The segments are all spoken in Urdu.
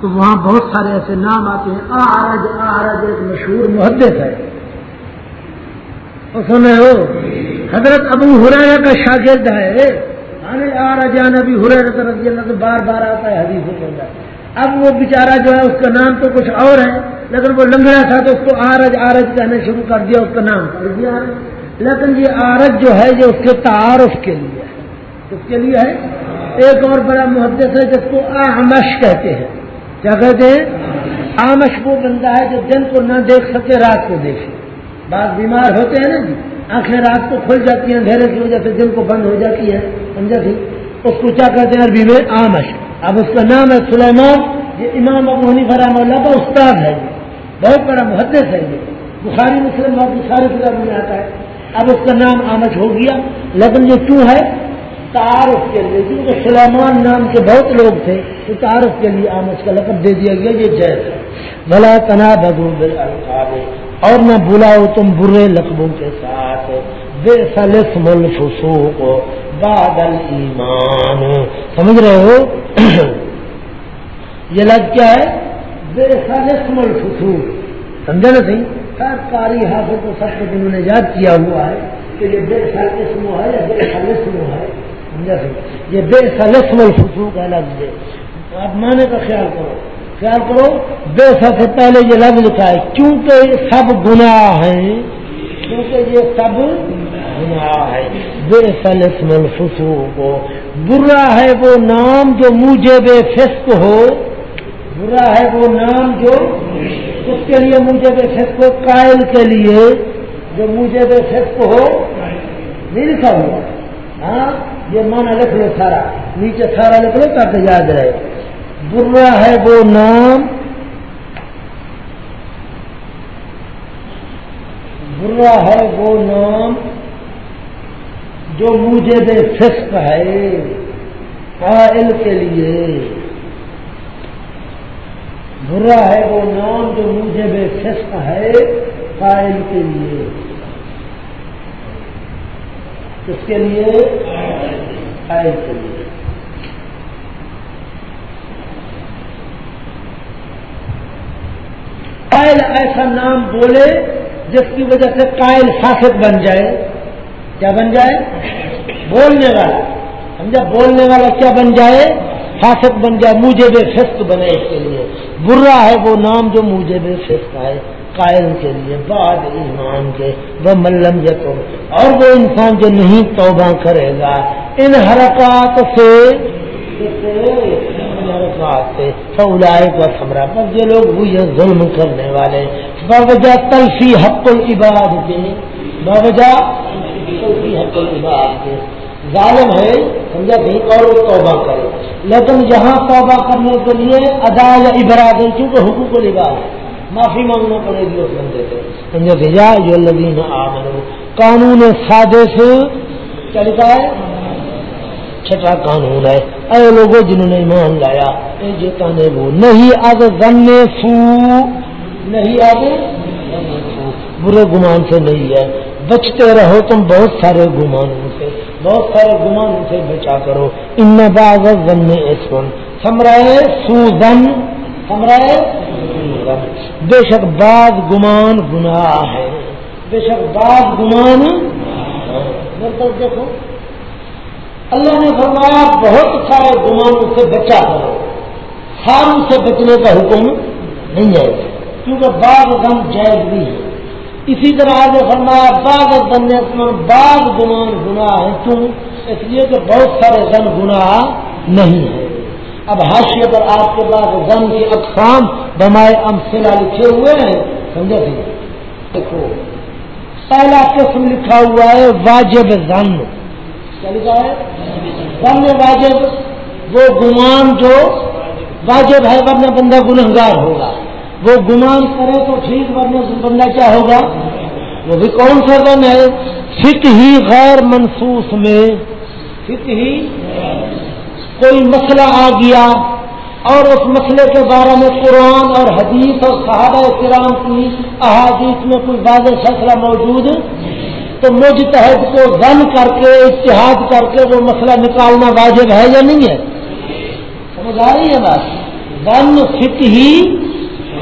تو وہاں بہت سارے ایسے نام آتے ہیں، آرج آرج ایک مشہور محدث ہے۔ سنے ہو، حضرت ابو ہریرا کا شاگرد ہے۔ یعنی آرج نبی ہریرا رضی اللہ تو بار بار آتا ہے حدیث کے اندر اب وہ بیچارہ جو ہے، اس کا نام تو کچھ اور ہے، لیکن وہ لنگڑا تھا تو اس کو آرج آرج کہنے شروع کر دیا، اس کا نام۔ کر دیا لیکن یہ آرج جو ہے، یہ اس کے تعارف کے لیے ہے۔ اس کے لیے ہے ایک اور بڑا محدث ہے جس کو آمش کہتے ہیں۔ کیا کہتے ہیں؟ آمش وہ بندہ ہے جو دن کو نہ دیکھ سکے، رات کو دیکھے۔ بعض بیمار ہوتے ہیں نا جی آنکھیں رات کو کھل جاتی ہیں، اندھیرے کی وجہ سے دن کو بند ہو جاتی ہے سمجھا سی اس کو کیا کہتے ہیں؟ عربی میں آمش۔ اب اس کا نام ہے سلیمان، یہ امام ابو حنی فرحم اللہ کا استاد ہے یہ بہت بڑا محدث ہے یہ بخاری، مسلم باقی سارے کتاب میں آتا ہے۔ اب اس کا نام آمش ہو گیا۔ لیکن یہ کیوں ہے تعارف کے لیے، کیونکہ سلیمان نام کے بہت لوگ تھے، تو تعارف کے لیے آمد کا لقب دے دیا گیا، یہ جیز ہے۔ بھلا تنا بدو اور نہ بلاؤ تم برے لقبوں کے ساتھ۔ بے سلسم الفسوق بادل ایمان سمجھ رہے ہو؟ یہ لفظ کیا ہے؟ بے سلسم الفسوق۔ سمجھا نا صحیح؟ سب کاری حاصل تو سب کو جنہوں نے یاد کیا ہوا ہے کہ یہ بے سلسم ہے یا بے سلسم ہے یہ بے سلسم الفسو کا لفظ ہے آپ مانے کا خیال کرو۔ خیال کرو، بے سب سے پہلے یہ لفظ لکھا ہے کیونکہ سب گناہ ہیں کیونکہ یہ سب گناہ ہے بے سلسم الفسو کو برا ہے وہ نام جو مجھے بے فسق ہو۔ برا ہے وہ نام جو اس کے لیے مجھے بے فسق ہو، قائل کے لیے جو مجھے بے فسق ہو۔ نہیں لکھا ہوا۔ ہاں؟ یہ مانا لکھ لو سارا۔ نیچے سارا لکھ لو تاکہ یاد رہے۔ برا ہے وہ نام۔ برا ہے وہ نام جو مجھے بے فسق ہے۔ قائل کے لیے۔ برا ہے وہ نام جو مجھے بے فسق ہے۔ قائل کے لیے۔ اس کے لیے؟ کے لیے۔ قائل ایسا نام بولے جس کی وجہ سے قائل فاسد بن جائے۔ کیا بن جائے؟ بولنے والا۔ سمجھا بولنے والا کیا بن جائے؟ فاسد بن جائے مجھے بے فسق بنے اس کے لیے۔ برا ہے وہ نام جو مجھے بے فسق ہے۔ قائل کے لیے، بعد ایمان کے وہ ملم یقر اور وہ انسان جو نہیں توبہ کرے گا، ان حرکات سے حرکات سے سولائے کا خبرہ پر یہ لوگ ہوئی ظلم کرنے والے۔ باوجہ تلفی حق العباد کے باوجہ تلفی حق العباد کے۔ ظالم ہے، سمجھا بھی اور توبہ کرے۔ لیکن یہاں توبہ کرنے کے لیے ادا یا ابراد کیونکہ حقوق العباد ہے معافی مانگنا پڑے گی اس بندے سے۔ سمجھے بھیا جو لدین آمنو قانون سادے سے کیا لکھا ہے، چھٹا قانون ہے۔ اے لوگوں جنہوں نے ایمان لایا، اے جیتا نے وہ نہیں اب غن سو نہیں اب برے گمان سے نہیں ہے۔ بچتے رہو تم بہت سارے گمانوں سے، بہت سارے گمانوں سے بچا کرو۔ ان باغ غن اسم۔ سمرائے سو زن سمرائے بے شک بعض گمان گناہ ہے۔ بے شک بعض گمان دیکھو۔ اللہ نے فرمایا، بہت سارے گمانوں سے بچا کرو۔ ساروں سے بچنے کا حکم نہیں ہے۔ کیونکہ بعض غم جائز بھی ہے۔ اسی طرح آگے فرمایا، بعض بننے بعض گمان گناہ ہے۔ کیوں؟ اس لیے کہ بہت سارے غم گناہ نہیں ہے۔ اب حاشیے پر آپ کے پاس غم کی اقسام بمائے امسلا لکھے ہوئے ہیں، سمجھا سی دیکھو پہلا قسم لکھا ہوا ہے، واجب زن کیا لکھا ہے؟ واجب، وہ گمان جو واجب ہے، ورنہ بندہ گنہگار ہوگا۔ وہ گمان کرے تو ٹھیک، ورنہ بندہ کیا ہوگا؟ وہ بھی کون سا غم ہے؟ فک ہی غیر منسوس میں۔ فک ہی کوئی مسئلہ آ گیا اور اس مسئلے کے بارے میں قرآن اور حدیث اور صحابہ کرام کی احادیث میں کوئی واضح فیصلہ موجود تو مجتحد کو غم کر کے اتحاد کر کے وہ مسئلہ نکالنا واجب ہے یا نہیں ہے؟ سمجھ آ رہی ہے بات؟ ون فک ہی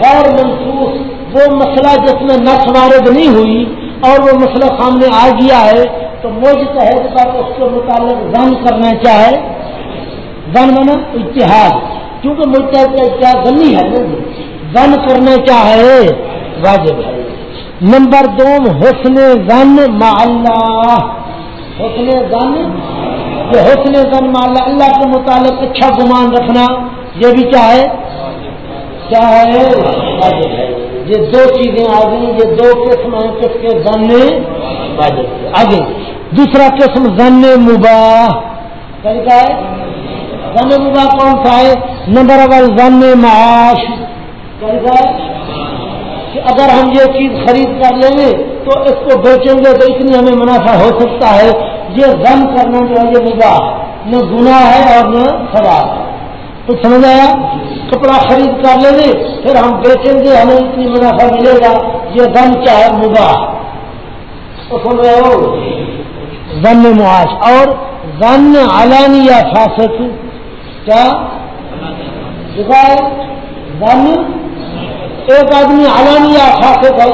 غیر منسوخ وہ مسئلہ جس میں نس وارد نہیں ہوئی اور وہ مسئلہ سامنے آ گیا ہے تو مجھ تحت پر اس کے متعلق ون کرنا چاہے ون بنا اتحاد کیونکہ مجھ تحت کا اتحاد بنی ہے ون کرنا چاہے واجب ہے۔ نمبر دو، حسن ون اللہ۔ حسن ون یہ حسن ون مالا اللہ کے متعلق اچھا گمان رکھنا، یہ بھی چاہے چاہے واجب ہے۔ یہ دو چیزیں آ گئی یہ دو قسم ہیں، کس کے ذن آگے، دوسرا قسم ذن مباح۔ طریقہ ہے؟ ذن مباح کون سا ہے؟ نمبر اگر ذن معاش۔ کہ اگر ہم یہ چیز خرید کر لیں گے تو اس کو بیچیں گے تو اتنی ہمیں منافع ہو سکتا ہے۔ یہ ذن کرنا جو ہے یہ مباح نہ گناہ ہے اور نہ خراب ہے تو سمجھ آیا؟ کپڑا خرید کر لیں گے، پھر ہم بیچیں گے، ہمیں اتنی منافع ملے گا۔ یہ دن چاہے مباح تو سن رہے ہو ون معاش۔ اور ون علانی یا فاسق کیا ون ایک آدمی علانی یا فاسق ہے،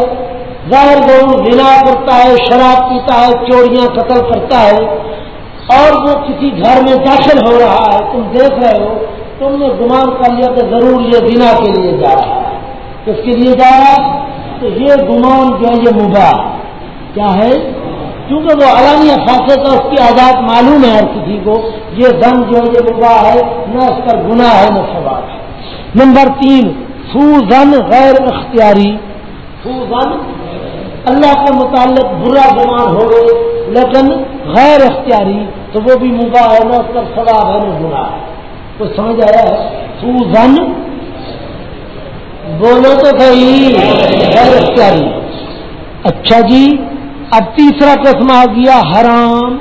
ظاہر گون بنا کرتا ہے، شراب پیتا ہے، چوریاں قتل کرتا ہے، اور وہ کسی گھر میں داخل ہو رہا ہے، تم دیکھ رہے ہو، تم نے گمان کر لیا کہ ضرور یہ بنا کے لیے جا رہا ہے۔ کس کے لیے جا رہا ہے؟ تو یہ گمان جو ہے، یہ مباح۔ کیا ہے؟ کیونکہ وہ علامہ فاصلے کا اس کی آزاد معلوم ہے ہر کسی کو، یہ دن جو ہے، یہ مباح ہے، نہ اس پر گناہ ہے، نہ سوال ہے۔ نمبر تین سو زن غیر اختیاری۔ سو زن اللہ کے متعلق برا گمان ہو گئے، لیکن غیر اختیاری، تو وہ بھی مباح ہے، نہ اس پر سواب ہے، نہ گناہ ہے۔ تو سمجھ آیا ہے؟ بولو تو صحیح، غیر اختیاری۔ اچھا جی اب تیسرا قسم آ گیا حرام۔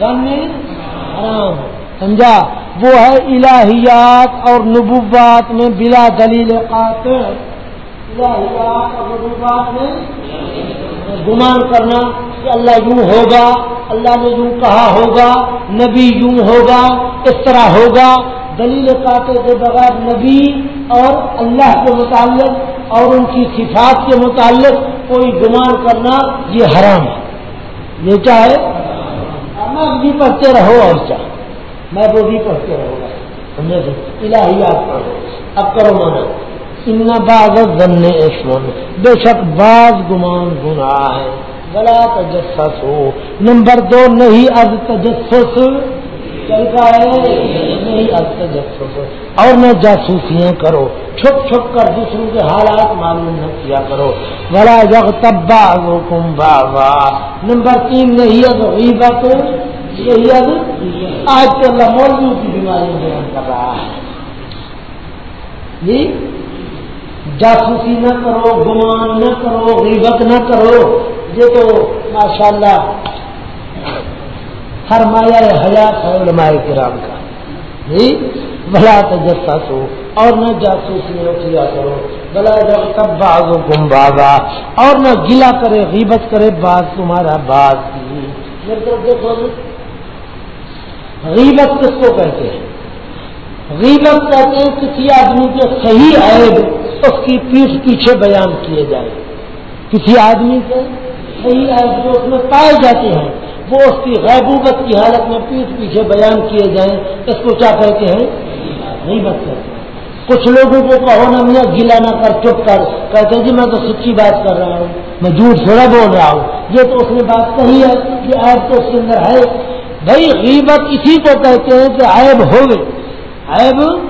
گن حرام۔ سمجھا؟ وہ ہے الہیات اور نبوات میں بلا دلیل قاطع۔ الہیات اور نبوات میں گمان کرنا کہ اللہ یوں ہوگا، اللہ نے یوں کہا ہوگا، نبی یوں ہوگا، اس طرح ہوگا۔ دلیل کاتے کے بغیر نبی اور اللہ کے متعلق اور ان کی صفات کے متعلق کوئی گمان کرنا یہ حرام ہے۔ یہ چاہے میں بھی پڑھتے رہو اور چاہے میں وہ بھی پڑھتے رہو الہیات پڑھو۔ اب کرو مانا۔ ان باز بننے بے شک بعض گمان گناہ ہے بلا تجسس ہو نمبر دو، نہیں اب تجسس۔ چلتا ہے اب اور نہ جاسوسیاں کرو، چھپ چھپ کر دوسروں کے حالات معلوم نہ کیا کرو۔ بڑا جگ تبا کم بابا نمبر تین نہیں اب غیبت یہی اب آج کل اللہ مولویوں کی بیماری بیان کر رہا ہے۔ جی؟ جاسوسی نہ کرو، گمان نہ کرو، غیبت نہ کرو۔ یہ تو ماشاء اللہ ہر مایا حیات ہے علماء کرام کا۔ جی؟ بلا تجسا سو اور نہ جاسوسی نہ کیا کرو۔ بلا جب تب باغ گم بابا اور نہ گلا کرے، غیبت کرے باغ تمہارا باغ کی۔ میرے طرف دیکھو جی۔ غیبت کس کو کہتے ہیں؟ غیبت کہتے ہیں کسی آدمی کے صحیح عیب، اس کی پیٹھ پیچھے بیان کیے جائے کسی آدمی کے صحیح عیب جو اس میں پائے جاتے ہیں۔ وہ اس کی غیبوبت کی حالت میں پیٹھ پیچھے بیان کیے جائیں، اس کو کیا کہتے ہیں؟ غیبت کہتے ہیں۔ کچھ لوگوں کو کہو نا میں گلا نہ کر، چپ کر۔ کہتے جی میں تو سچی بات کر رہا ہوں۔ میں جھوٹ تھوڑا بول رہا ہوں۔ یہ تو اس نے بات کہی ہے کہ عیب تو اس کے اندر ہے۔ بھائی، غیبت اسی کو کہتے ہیں کہ عیب ہو گئے عیب؟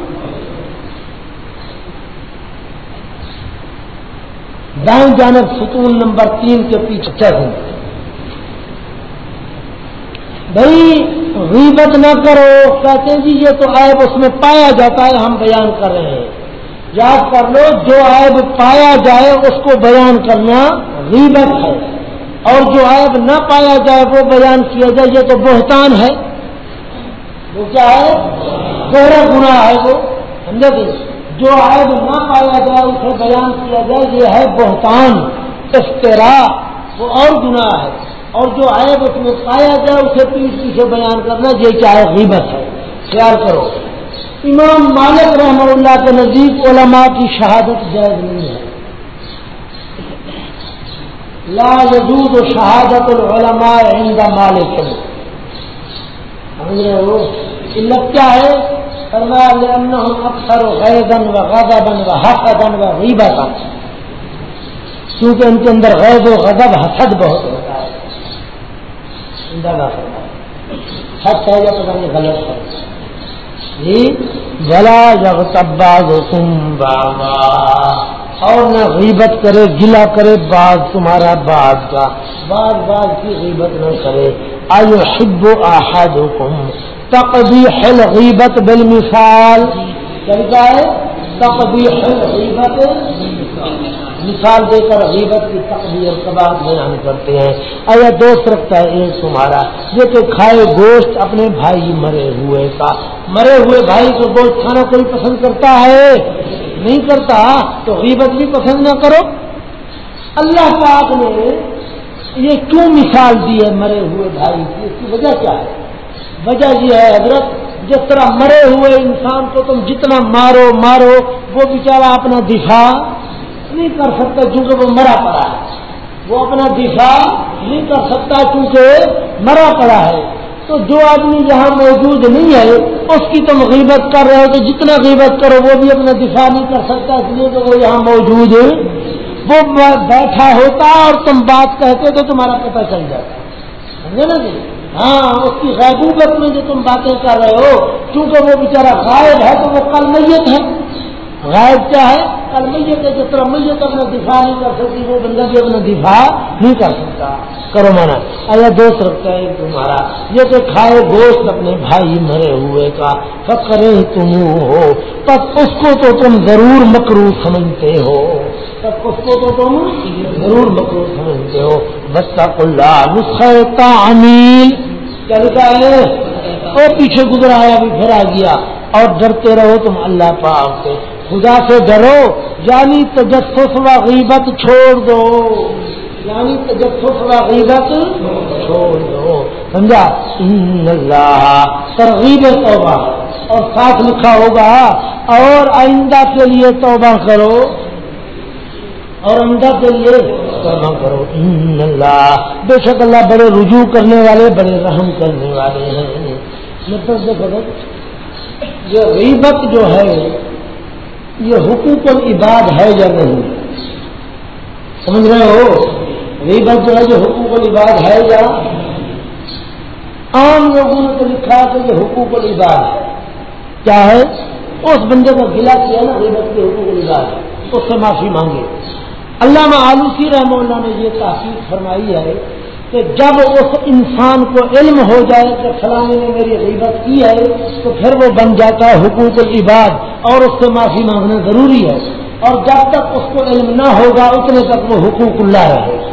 دائیں جانب ستون نمبر تین کے پیچھے چل بھائی غیبت نہ کرو، کہتے ہیں جی یہ تو عیب اس میں پایا جاتا ہے، ہم بیان کر رہے ہیں۔ یاد کر لو، جو عیب پایا جائے اس کو بیان کرنا غیبت ہے۔ اور جو عیب نہ پایا جائے، وہ بیان کیا جائے، یہ تو بہتان ہے۔ وہ کیا ہے؟ گہرا گناہ ہے وہ۔ سمجھے گے جو عیب نہ پایا جائے، اسے بیان کیا جائے، یہ ہے بہتان افطرا وہ اور گناہ ہے۔ اور جو عیب اس میں پایا جائے، اسے پیٹ پیچھے بیان کرنا، یہ چاہے غیبت ہے خیال کرو۔ امام مالک رحمہ اللہ کے نزدیک علماء کی شہادت جائز نہیں ہے۔ لا و شہادت العلماء عند مالک۔ سمجھ رہے ہو؟ علت کیا ہے؟ اکثر غیبن و غضبن و حسدن و غیبتا کیونکہ ان کے اندر غیب و غضب حسد بہت ہوتا ہے۔ زندہ نہ حد ہے یا پتہ نہیں، غلط ہے۔ جی بلا جب تباز بابا اور نہ غیبت کرے گلا کرے باز تمہارا باز کا۔ باز باز کی غیبت نہ کرے۔ آئیو حب و آحاد حکم تقبی حل غیبت بل مثال چلتا ہے؟ تقبی حل غیبت مثال دے کر غیبت کی تقبیر کے بیان کرتے ہیں۔ آیا دوست رکھتا ہے ایک تمہارا، جو کہ کھائے گوشت اپنے بھائی مرے ہوئے کا۔ مرے ہوئے بھائی کو گوشت کھانا کوئی پسند کرتا ہے؟ نہیں کرتا، تو غیبت بھی پسند نہ کرو۔ اللہ پاک نے یہ کیوں مثال دی ہے مرے ہوئے بھائی کی؟ اس کی وجہ کیا ہے؟ وجہ یہ ہے حضرت، جس طرح مرے ہوئے انسان کو تم جتنا مارو مارو، وہ بیچارہ اپنا دفاع نہیں کر سکتا کیونکہ وہ مرا پڑا ہے۔ وہ اپنا دفاع نہیں کر سکتا کیونکہ مرا پڑا ہے۔ تو جو آدمی جہاں موجود نہیں ہے، اس کی تم غیبت کر رہے ہو تو جتنا غیبت کرو، وہ بھی اپنا دفاع نہیں کر سکتا اس لیے کہ وہ یہاں موجود ہے۔ وہ بیٹھا ہوتا اور تم بات کہتے تو تمہارا پتہ چل جاتا۔ سمجھے نا جی؟ ہاں اس کی غیبوبت میں جو تم باتیں کر رہے ہو کیونکہ وہ بیچارہ غائب ہے تو وہ کل میت ہے۔ غائب کیا ہے؟ کل میت ہے جس طرح میت اپنا دفاع نہیں کر سکتی، وہ بندہ بھی اپنا دفاع نہیں کر سکتا۔ کرو مانا۔ اگر دوست رکھتا ہے؟ تمہارا۔ یہ تو کھائے گوشت اپنے بھائی مرے ہوئے کا۔ فکرے تم ہو تب اس کو تو تم ضرور مکرو سمجھتے ہو۔ تب اس کو تو تم ضرور مکرو سمجھتے ہو۔ بچہ کلّا نسخہ امیل چلتا ہے؟ وہ پیچھے گزرا ہے ابھی پھر آ گیا۔ اور ڈرتے رہو تم اللہ پاک سے۔ خدا سے ڈرو یعنی تجسس و غیبت چھوڑ دو۔ یعنی تجسس و غیبت چھوڑ دو۔ سمجھا؟ اللہ ترغیب توبہ۔ اور ساتھ لکھا ہوگا، اور آئندہ کے لیے توبہ کرو۔ اور آئندہ کے لیے توبہ کرو۔ اللہ، بے شک اللہ بڑے رجوع کرنے والے، بڑے رحم کرنے والے ہیں۔ مطلب یہ غیبت جو ہے یہ حقوق العباد ہے یا نہیں؟ سمجھ رہے ہو؟ غیبت جو ہے جو حقوق العباد ہے یا عام لوگوں نے تو لکھا کہ یہ حقوق العباد ہے۔ کیا ہے؟ اس بندے کا گلا کیا نا غیبت کے حقوق العباد۔ ہے اس سے معافی مانگے۔ علامہ آلوسی رحم اللہ نے یہ تحقیق فرمائی ہے کہ جب اس انسان کو علم ہو جائے کہ فلانے نے میری غیبت کی ہے، تو پھر وہ بن جاتا ہے حقوق العباد اور اس سے معافی مانگنا ضروری ہے۔ اور جب تک اس کو علم نہ ہوگا، اتنے تک وہ حقوق اللہ رہے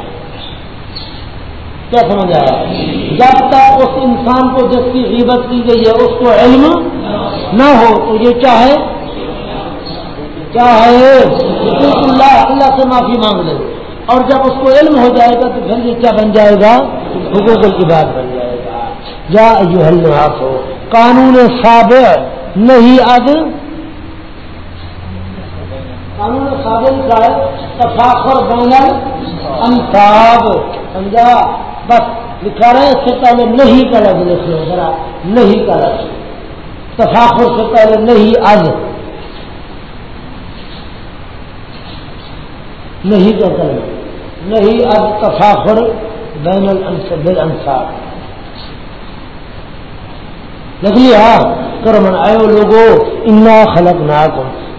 کیا سمجھ آیا؟ جب تک اس انسان کو جس کی غیبت کی گئی ہے، اس کو علم نہ ہو، تو یہ کیا ہے؟ کیا ہے؟ اللہ اللہ سے معافی مانگ لے۔ اور جب اس کو علم ہو جائے گا تو پھر یہ کیا بن جائے گا؟ حقوق کی بات بن جائے گا۔ یا یو حل ہو قانون صابر نہیں اب۔ قانون صابر کا تفاخر بین انصاب سمجھا؟ بس لکھا رہے اس سے پہلے نہیں کا لفظ لکھ لو ذرا نہیں کا لفظ۔ تفاخر سے پہلے نہیں از نہیں کا کر نہیں اب تفاخر بین بے لکھ لیا کرمن آئے لوگوں انا خلق نہ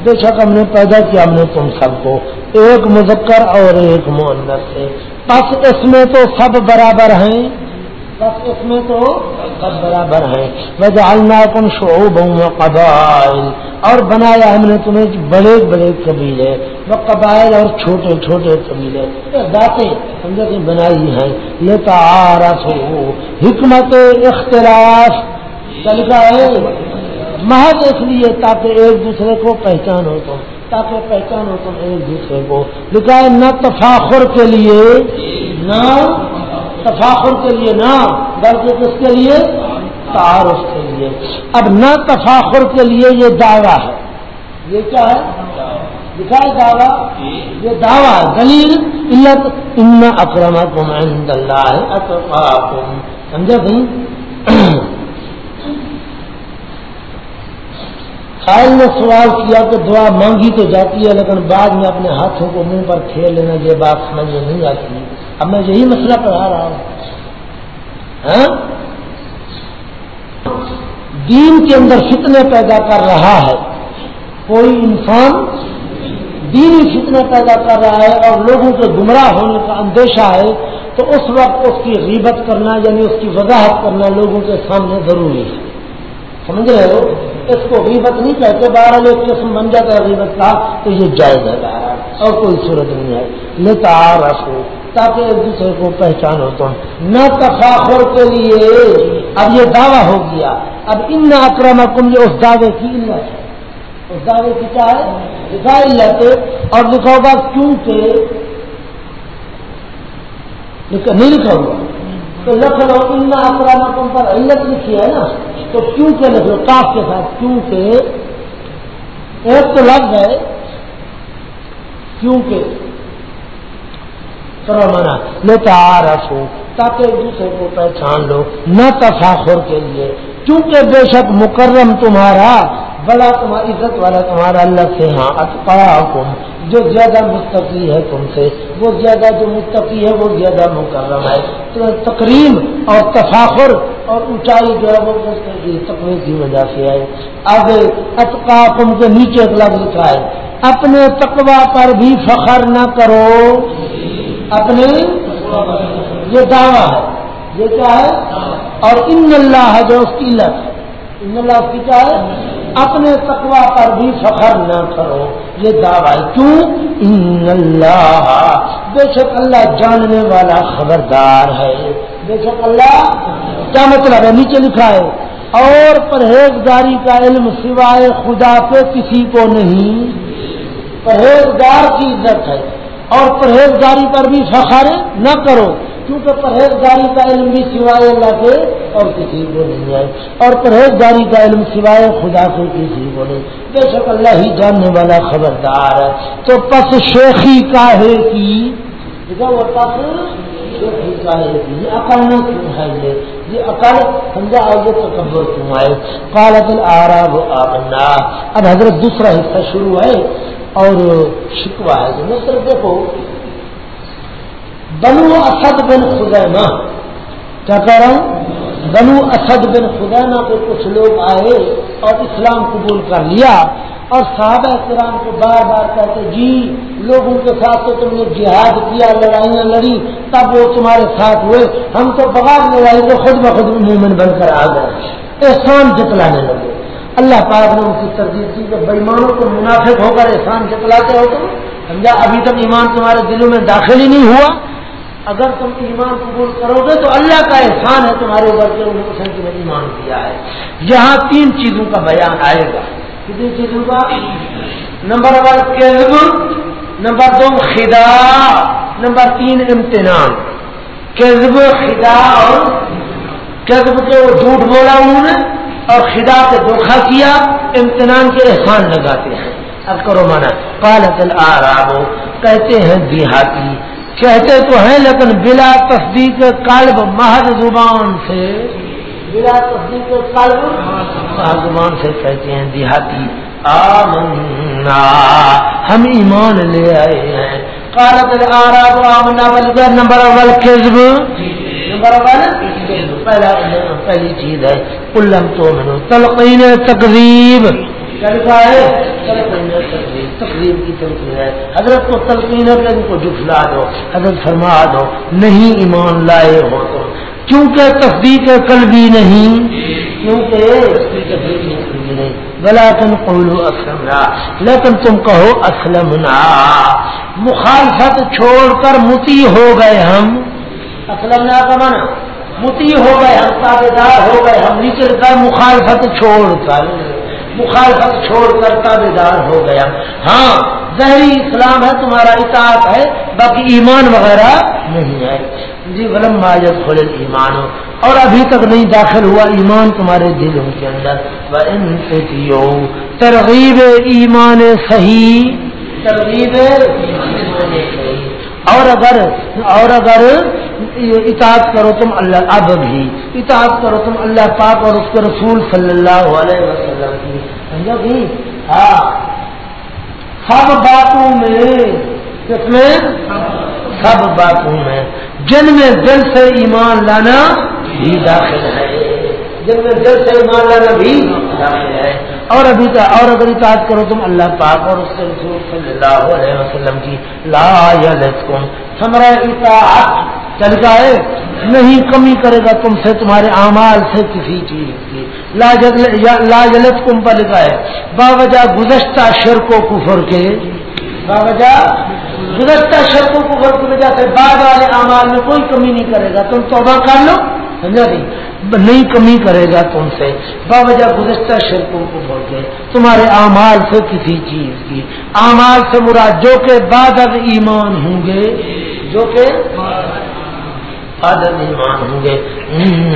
بے شک ہم نے پیدا کیا ہم نے تم سب کو۔ ایک مذکر اور ایک معنت سے بس اس میں تو سب برابر ہیں۔ بس اس میں تو سب برابر ہیں وجعلنا کم شعوب قبائل اور بنایا ہم نے تمہیں بڑے بڑے قبیلے۔ وہ قبائل اور چھوٹے چھوٹے قبیلے۔ باتیں سمجھا کہ بنائی ہیں۔ یہ تعارف ہو حکمت اختلاف۔ چلتا ہے۔ محض اس لیے تاکہ ایک دوسرے کو پہچان ہو تو تاکہ پہچانو تم ایک دوسرے کو۔ لکھا ہے نہ تفاخر کے لیے۔ نہ تفاخر کے لیے نہ، بلکہ کس کے لیے؟ تعارف کے لیے۔ اب نہ تفاخر کے لیے یہ دعویٰ ہے۔ یہ کیا ہے؟ دکھائے دعویٰ۔ یہ دعویٰ دلیل علت ان اکرمکم عند اللہ اتقاکم سمجھا کہیں خائل نے سوال کیا کہ دعا مانگی تو جاتی ہے، لیکن بعد میں اپنے ہاتھوں کو منہ پر کھیل لینا یہ بات سمجھ میں نہیں آتی۔ اب میں یہی مسئلہ پڑھا رہا ہوں۔ ہاں؟ دین کے اندر فتنے پیدا کر رہا ہے۔ کوئی انسان دینی فتنے پیدا کر رہا ہے اور لوگوں کے گمراہ ہونے کا اندیشہ ہے، تو اس وقت اس کی غیبت کرنا یعنی اس کی وضاحت کرنا لوگوں کے سامنے ضروری ہے۔ سمجھ رہے ہو؟ اس کو غیبت نہیں کہتے بہرحال ایک قسم بن جاتا ہے، غیبت کا، تو یہ جائز ہے بہرحال۔ اور کوئی صورت نہیں ہے۔ لیتا رکھو تاکہ ایک دوسرے کو پہچان ہو تم۔ نہ تفاخر کے لیے۔ اب یہ دعویٰ ہو گیا۔ اب ان اکرم کم یہ اس دعوے کی علت ہے۔ اس دعوے کی کیا ہے؟ دکھا علت اور لکھا ہوگا کیونکہ نہیں لکھا ہوگا تو لکھ لو ان اکرم کم پر علت لکھی ہے نا، تو کیوں کے لکھ لو کاف کے ساتھ کیوں کے ایک تو لفظ ہے کیونکہ کرو منا لیتا رس ہو تاکہ ایک دوسرے کو پہچان لو، نہ تفاخر کے لیے کیونکہ بے شک مکرم تمہارا بڑا تمہارا عزت والا تمہارا اللہ سے ہاں اتپڑا حکم جو زیادہ مستقی ہے تم سے، وہ زیادہ جو مستقی ہے، وہ زیادہ مکرم ہے۔ تو تقریب اور تفاخر اور اونچائی جو ہے، وہ تقریب کی وجہ سے ہے۔ آگے اتقاکم کے نیچے ایک لفظ لکھا ہے۔ اپنے تقوا پر بھی فخر نہ کرو۔ اپنے یہ دعویٰ ہے۔ یہ کیا ہے؟ اور ان اللہ ہے جو اس کی لت ان اللہ کی کیا ہے؟ اپنے تقوا پر بھی فخر نہ کرو۔ یہ دعویٰ کیوں ان اللہ، بے شک اللہ جاننے والا خبردار ہے۔ بے شک اللہ کیا مطلب ہے؟ نیچے لکھا ہے۔ اور پرہیزگاری کا علم سوائے خدا کے کسی کو نہیں۔ پرہیزگار کی عزت ہے۔ اور پرہیزگاری پر بھی فخر نہ کرو۔ کیونکہ پرہیزگاری کا علم بھی سوائے اللہ کے اور کسی کو نہیں ہے۔ اور پرہیزگاری کا علم سوائے خدا سے کسی کو نہیں۔ بے شک اللہ ہی جاننے والا خبردار ہے۔ تو پس شیخی کاہے کی وہ پس شیخی کاہے کی یہ عقل نہ کیوں ہے یہ؟ یہ عقل سمجھا آگے تو کمزور کیوں آئے؟ کالت العراب آمنا۔ اب حضرت دوسرا حصہ شروع ہے اور شکوا ہے۔ جو صرف دیکھو بنو اسد بن خدیمہ کیا کہہ رہا ہوں؟ بنو اسد بن خدیمہ کے کچھ لوگ آئے اور اسلام قبول کر لیا اور صحابہ کرام کو بار بار کہتے جی لوگوں کے ساتھ تو تم نے جہاد کیا، لڑائیاں لڑی، تب وہ تمہارے ساتھ ہوئے۔ ہم تو بغیر لڑائی کو خود بخود مومن بن کر آ گئے۔ احسان جتلانے لگے۔ اللہ پاک نے ان کی ترجیح کی کہ بےمانوں کو منافق ہو کر احسان جتلاتے ہو تم۔ سمجھا؟ ابھی تک ایمان تمہارے دلوں میں داخل ہی نہیں ہوا۔ اگر تم ایمان قبول کرو گے تو اللہ کا احسان ہے تمہارے اوپر کے انہیں نے ایمان کیا ہے۔ یہاں تین چیزوں کا بیان آئے گا۔ کتنی چیزوں کا نمبر ون نمبر دو خدا، نمبر تین امتحان کیزب خدا اور کیزب کے وہ جھوٹ بولا انہوں نے اور خدا سے دھوکھا کیا امتحان کے احسان لگاتے ہیں۔ اب کرو مانا کالت آ کہتے ہیں دیہاتی۔ کہتے تو ہیں لیکن بلا تصدیق قلب محض زبان سے۔ بلا تصدیق قلب؟ محض زبان سے کہتے ہیں دیہاتی۔ آمنا۔ ہم ایمان لے آئے ہیں۔ کالت آراب آمنا بل گیا نمبر اول کذب۔ نمبر اول پہلا پہلی چیز ہے۔ کلم تو منو تلقین تقریب کیا ہے تقریب کی تلقین ہے۔ حضرت کو تلقین ہے ان کو جھٹلا دو۔ حضرت فرما دو، نہیں ایمان لائے ہو تو۔ کیونکہ تصدیق قلبی نہیں۔ کیونکہ بلا تم قولو اسلم لیکن تم کہو اسلم مخالفت چھوڑ کر متی ہو گئے ہم۔ اسلم کا مانا متی ہو گئے ہم تابے دار ہو گئے ہم۔ نکل کر مخالفت چھوڑ کر۔ مخالفت چھوڑ کر تابے دار ہو گیا۔ ہاں ظہری اسلام ہے، تمہارا اطاعت ہے، باقی ایمان وغیرہ نہیں ہے۔ جی ولم ماجد خل ایمان اور ابھی تک نہیں داخل ہوا ایمان تمہارے دلوں کے اندر۔ ترغیب ایمان صحیح۔ ترغیب اور اگر اور اگر اطاعت کرو تم اللہ اب بھی، اطاعت کرو تم اللہ پاک اور اس کے رسول صلی اللہ علیہ وسلم کی۔ سمجھا بھی ہاں۔ سب باتوں میں، کس میں؟ سب باتوں میں۔ جن میں دل سے ایمان لانا بھی داخل ہے۔ جن میں دل سے ایمان لانا بھی داخل ہے۔ اور ابھی اور اگر اطاعت کرو تم اللہ پاک اور اس کے رسول صلی اللہ علیہ وسلم کی، لا یلتکم سمرا اطاعت طریقہ ہے، نہیں کمی کرے گا تم سے، تمہارے اعمال سے کسی چیز کی۔ لا جلت کم پر لکھا ہے، باوجہ گزشتہ شرک و کفر کے باوجہ گزشتہ شرطوں کو غلط کی وجہ سے بعد والے اعمال میں کوئی کمی نہیں کرے گا، تم توبہ کر لو۔ سمجھا نہیں نہیں کمی کرے گا تم سے۔ باوجہ گزشتہ شرطوں کو بول کے تمہارے اعمال سے کسی چیز کی، اعمال سے مراد جو کہ بعد از ایمان ہوں گے، جو کہ بعد ایمان ہوں گے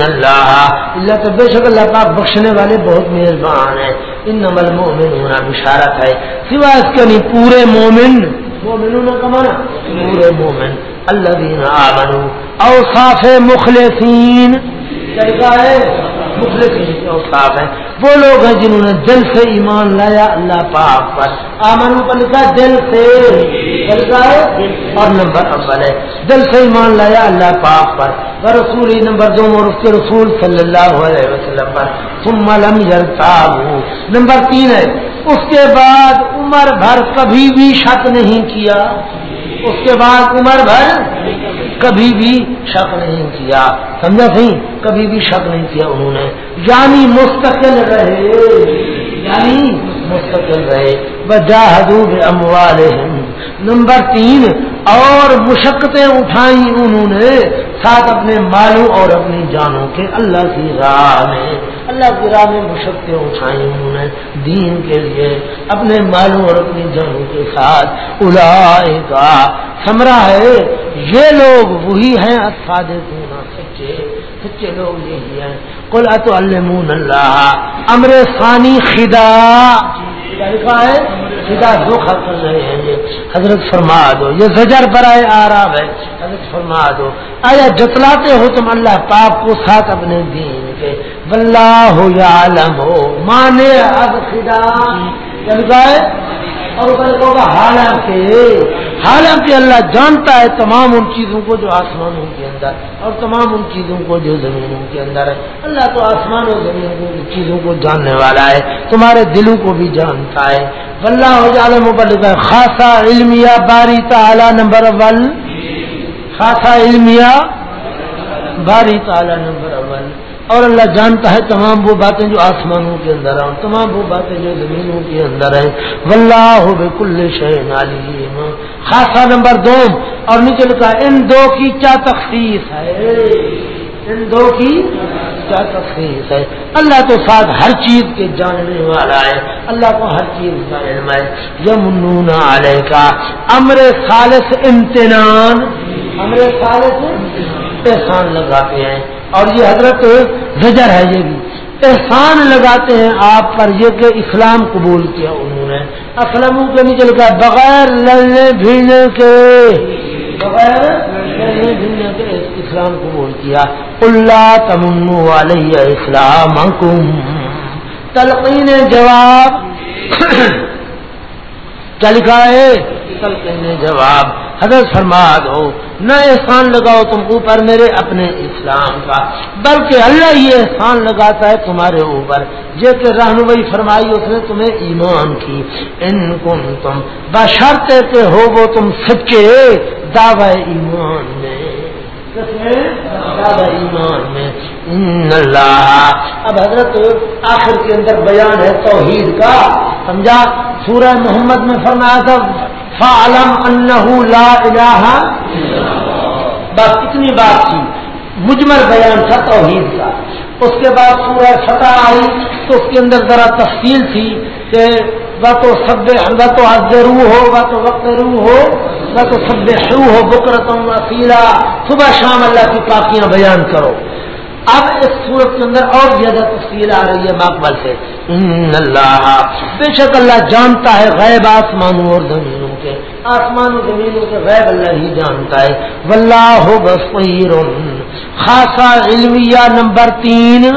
اللہ اللہ تو بے شک اللہ پاک بخشنے والے بہت مہربان ہیں۔ ان نمل مومن ہونا بشارت ہے سوائے اس کے نہیں، پورے مومن۔ مومن کمانا پورے مومن۔ اللہ دین آمنو اوساف مخلصین طریقہ ہے؟ مخلصین کے اوصاف ہیں؟ وہ لوگ ہیں جنہوں نے دل سے ایمان لایا اللہ پاک پر۔ آمنو پر لکھا دل سے۔ طریقہ ہے اور نمبر اول ہے دل سے ایمان لایا اللہ پاک پر۔ وہ رسول نمبر دو اور اس کے رسول صلی اللہ علیہ وسلم پر۔ ثم لم یرتابو۔ نمبر تین ہے، اس کے بعد عمر بھر کبھی بھی شک نہیں کیا۔ اس کے بعد عمر بھر کبھی بھی شک نہیں کیا، سمجھا سی کبھی بھی شک نہیں کیا انہوں نے۔ یعنی مستقل رہے یعنی مستقل رہے۔ بجاہدوب اموال نمبر تین، اور مشقتیں اٹھائیں انہوں نے، ساتھ اپنے مالوں اور اپنی جانوں کے اللہ کی راہ میں۔ اللہ کی راہ میں مشقتیں اٹھائیں انہوں نے، دین کے لیے، اپنے مالوں اور اپنی جانوں کے ساتھ۔ الا کا سمرا ہے، یہ لوگ وہی ہیں سچے سچے لوگ یہی ہیں۔ کل ات اللہ، امر ثانی خدا۔ لکھا ہے؟ سیدھا دو کر رہے ہیں یہ۔ حضرت فرما دو، یہ زجر برائے آرام ہے۔ حضرت فرما دو، آیا جتلاتے ہو تم اللہ پاپ کو ساتھ اپنے دین کے؟ بلّہ ہو یا عالم ہو مانے اب خدا۔ لکھا ہے؟ اور حالانکہ حالانکہ اللہ جانتا ہے تمام ان چیزوں کو جو آسمانوں کے اندر اور تمام ان چیزوں کو جو زمینوں کے اندر ہے۔ اللہ تو آسمان اور زمین چیزوں کو جاننے والا ہے۔ تمہارے دلوں کو بھی جانتا ہے۔ اللہ عالم کا خاصا علمیہ باری تعالی نمبر اول۔ خاصا علمیہ باری تعالی نمبر اول۔ اور اللہ جانتا ہے تمام وہ باتیں جو آسمانوں کے اندر ہیں تمام وہ باتیں جو زمینوں کے اندر ہیں۔ واللہ بکل شہن علیم۔ خاصا نمبر دو۔ اور نیچے لکھا ان دو کی کیا تخصیص ہے؟ ان دو کی کیا تخصیص ہے؟ اللہ تو ساتھ ہر چیز کے جاننے والا ہے۔ اللہ کو ہر چیز کا علم ہے۔ یمنون علیہ کا امر خالص امتنان امر خالص احسان لگاتے ہیں۔ اور یہ حضرت زجر ہے یہ بھی۔ احسان لگاتے ہیں آپ پر یہ کہ اسلام قبول کیا انہوں نے۔ اسلم کے نیچے لکھا بغیر لڑنے بھیڑنے کے۔ بغیر لڑنے بھیڑنے کے اسلام قبول کیا۔ اللہ تمن علیہ اسلام تلقین جواب۔ کیا لکھا ہے؟ جواب، حضرت فرما دو، نہ احسان لگاؤ تم اوپر میرے اپنے اسلام کا، بلکہ اللہ یہ احسان لگاتا ہے تمہارے اوپر۔ جیسے رہنمائی فرمائی، اس نے تمہیں ایمان کی۔ ان کم تم بشرتے ہو وہ تم سچے دعوی ایمان میں۔ ایمان میں۔ اللہ۔ اب حضرت آخر کے اندر بیان ہے توحید کا۔ سمجھا؟ سورہ محمد میں فرمایا تھا فعلم انہو لا الہ بس اتنی بات تھی۔ مجمر بیان تھا توحید کا۔ اس کے بعد سورہ فتح آئی تو اس کے اندر ذرا تفصیل تھی کہ وہ تو سب وہ تو حضر ہو وہ تو وقت رو ہو تو سب شروع ہو بکرتوں پیلا صبح شام اللہ کی پاکیاں بیان کرو۔ اب اس صورت کے اندر اور زیادہ تفصیل آ رہی ہے مقبل سے۔ اللہ، بے شک اللہ جانتا ہے غیب آسمانوں اور زمینوں کے۔ آسمان و زمینوں کے غیب اللہ ہی جانتا ہے۔ واللہ بصیر۔ خاصا علمیہ نمبر تین۔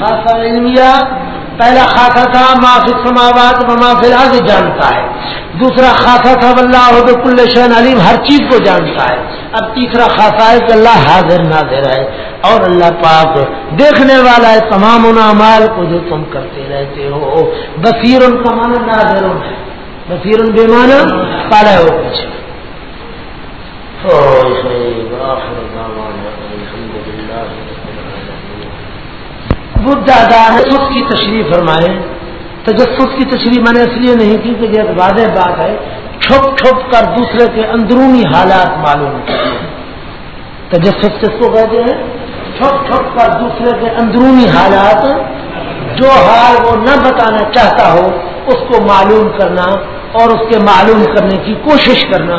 خاصا علمیہ پہلا خاصا تھا معافی سماوات و معافی آگے جانتا ہے۔ دوسرا خاصا تھا اللہ ہو کل شہن علیم، ہر چیز کو جانتا ہے۔ اب تیسرا خاصا ہے کہ اللہ حاضر ناظر ہے اور اللہ پاک دیکھنے والا ہے تمام ان اعمال کو جو تم کرتے رہتے ہو۔ بصیر ان کا مانا ناظر ہے۔ بصیر بے مانا پالا ہو کچھ۔ بدھ اس کی تشریف فرمائے۔ تجسس کی تشریح میں نے اس لیے نہیں کی کہ یہ واضح بات ہے۔ چھپ چھپ کر دوسرے کے اندرونی حالات معلوم کرتے تجسس کس کو کہتے ہیں؟ چھپ چھپ کر دوسرے کے اندرونی حالات، جو حال وہ نہ بتانا چاہتا ہو، اس کو معلوم کرنا اور اس کے معلوم کرنے کی کوشش کرنا۔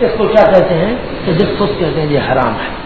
اس کو کیا کہتے ہیں؟ تجسس کہتے ہیں، یہ حرام ہے۔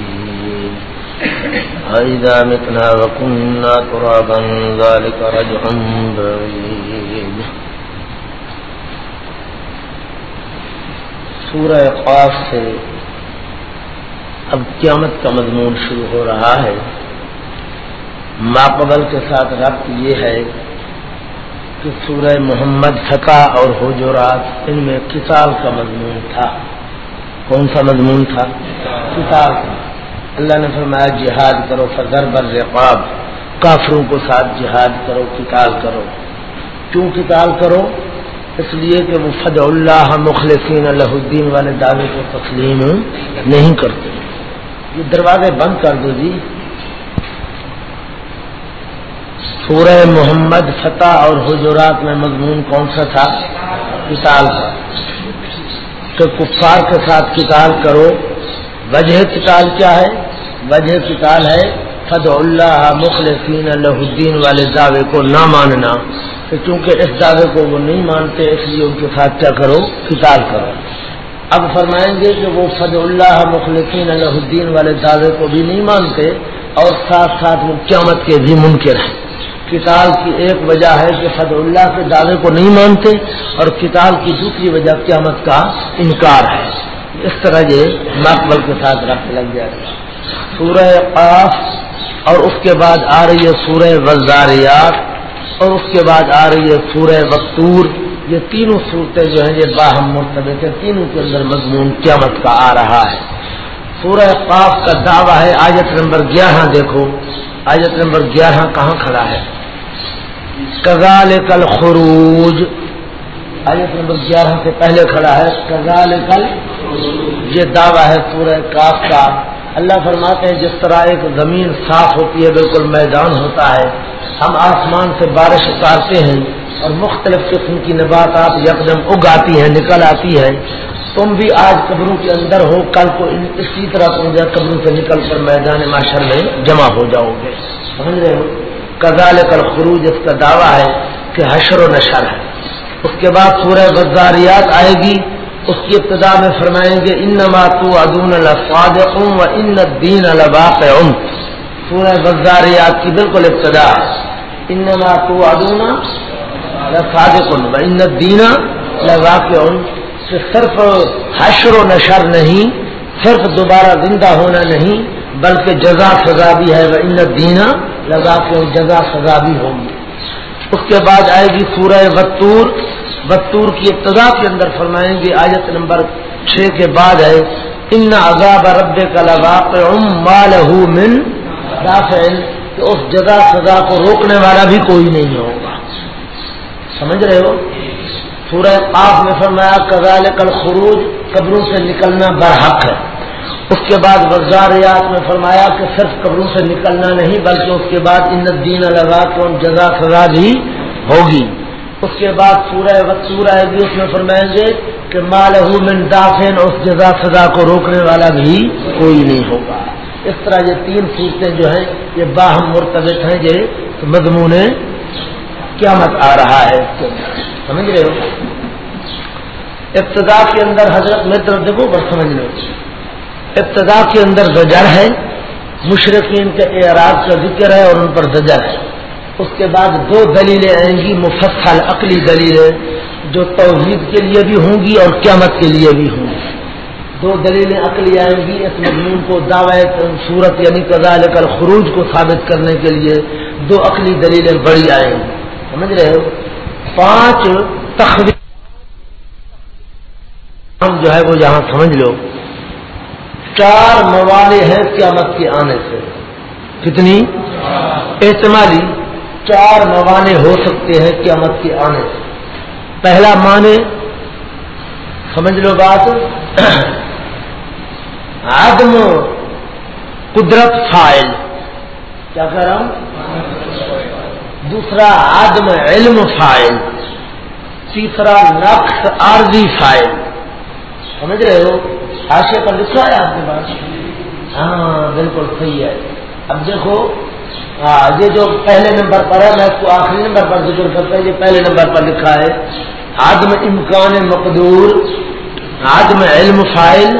أئذا متنا وكنا ترابا ذلك رجع بعيد. سورہ قاف سے اب قیامت کا مضمون شروع ہو رہا ہے۔ ماقبل کے ساتھ ربط یہ ہے کہ سورہ محمد فقہ اور حجورات ان میں کسال کا مضمون تھا۔ کون سا مضمون تھا؟ کتاب کا۔ اللہ نے فرمایا، جہاد کرو، فضر بر رقاب، کافروں کو ساتھ جہاد کرو کتال کرو۔ کیوں کتال کرو؟ اس لیے کہ وہ فد اللہ مخلصین اللہ الدین والے دعوے کو تسلیم نہیں کرتے۔ یہ دروازے بند کر دو جی۔ سورہ محمد فتح اور حجورات میں مضمون کون سا تھا؟ کتال کا تو کفار کے ساتھ کتال کرو وجہ کتال کیا ہے؟ وجہ کتال ہے فد اللہ مخلصین اللہ الدین والے دعوے کو نہ ماننا۔ کہ چونکہ اس دعوے کو وہ نہیں مانتے، اس لیے ان کے ساتھ کیا کرو؟ کتال کرو۔ اب فرمائیں گے کہ وہ فد اللہ مخلصین اللہ الدین والے دعوے کو بھی نہیں مانتے اور ساتھ ساتھ وہ قیامت کے بھی منکر ہیں۔ کتاب کی ایک وجہ ہے کہ فد اللہ کے دعوے کو نہیں مانتے اور کتاب کی دوسری وجہ قیامت کا انکار ہے۔ اس طرح یہ مقبل کے ساتھ رکھ لگ جائے۔ گا سورہ قاف اور اس کے بعد آ رہی ہے سورہ وزاریات اور اس کے بعد آ رہی ہے سورہ وقتور۔ یہ تینوں صورتیں جو ہیں یہ باہم مرتبہ تینوں کے اندر مضمون قیامت کا آ رہا ہے۔ سورہ قاف کا دعویٰ ہے آیت نمبر گیارہ، دیکھو۔ آیت نمبر گیارہ کہاں کھڑا ہے؟ کزال کل خروج آیت نمبر گیارہ سے پہلے کھڑا ہے۔ کزال کل یہ دعویٰ ہے سورہ کاف کا۔ اللہ فرماتے ہیں، جس طرح ایک زمین صاف ہوتی ہے، بالکل میدان ہوتا ہے۔ ہم آسمان سے بارش اتارتے ہیں اور مختلف قسم کی نباتات یکدم اگاتی ہیں، نکل آتی ہے تم بھی آج قبروں کے اندر ہو، کل کو اسی طرح تم جب قبروں سے نکل کر میدان معاشر میں جمع ہو جاؤ گے۔ سمجھ رہے ہو؟ کزال کل خروج اس کا دعویٰ ہے کہ حشر و نشر ہے۔ اس کے بعد سورہ بزاریات آئے گی، اس کی ابتدا میں فرمائیں گے ان تو ادون الفاد و ان دین الباق سورہ بزاریات کی بالکل ابتدا ان تو ادون الفاد و ان دینا لباق صرف حشر و نشر نہیں، صرف دوبارہ زندہ ہونا نہیں، بلکہ جزا سزا بھی ہے وہ ان دینا لگا کے جزا سزا بھی ہوگی۔ اس کے بعد آئے گی سورہ بطور بطور کی ابتدا کے اندر فرمائیں گے، آیت نمبر چھ کے بعد ہے، ان عذاب رب کا لگا من دافعل کہ اس جگہ سزا کو روکنے والا بھی کوئی نہیں ہوگا۔ سمجھ رہے ہو؟ سورہ آپ میں فرمایا کزال کل خروج قبروں سے نکلنا برحق ہے۔ اس کے بعد وزاریات میں فرمایا کہ صرف قبروں سے نکلنا نہیں، بلکہ اس کے بعد ان دین لگا جزا سزا بھی ہوگی۔ اس کے بعد سورہ سورہ بھی اس میں فرمائیں گے کہ مالہ من دافین اس جزا سزا کو روکنے والا بھی کوئی نہیں ہوگا۔ اس طرح یہ تین صورتیں جو ہیں، یہ باہم مرتبط ہیں یہ مضمون قیامت آ رہا ہے۔ سمجھ رہے ہو؟ ابتدا کے اندر حضرت میں دیکھو پر سمجھ لو ابتدا کے اندر زجر ہے، مشرقین کے اعراض کا ذکر ہے اور ان پر زجر ہے۔ اس کے بعد دو دلیلیں آئیں گی، مفصل عقلی دلیلیں جو توحید کے لیے بھی ہوں گی اور قیامت کے لیے بھی ہوں گی۔ دو دلیلیں عقلی آئیں گی اس مضمون کو دعوی صورت یعنی کزال کر خروج کو ثابت کرنے کے لیے۔ دو عقلی دلیلیں بڑی آئیں گی۔ سمجھ رہے ہو؟ پانچ تخریب جو ہے وہ جہاں سمجھ لو۔ چار موالے ہیں قیامت کے آنے سے۔ کتنی؟ احتمالی چار موانے ہو سکتے ہیں قیامت کے آنے سے۔ پہلا معنی، سمجھ لو بات، عدم قدرت فائل کیا کہہ رہا ہوں؟ دوسرا، عدم علم فائل تیسرا، نقص عارضی فائل سمجھ رہے ہو؟ آشے پر لکھا ہے آپ کے پاس۔ ہاں بالکل صحیح ہے۔ اب دیکھو ہاں یہ جو پہلے نمبر پر ہے، میں اس کو آخری نمبر پر ذکر کرتا ہوں، یہ پہلے نمبر پر لکھا ہے۔ عدم امکان مقدور، عدم علم فائل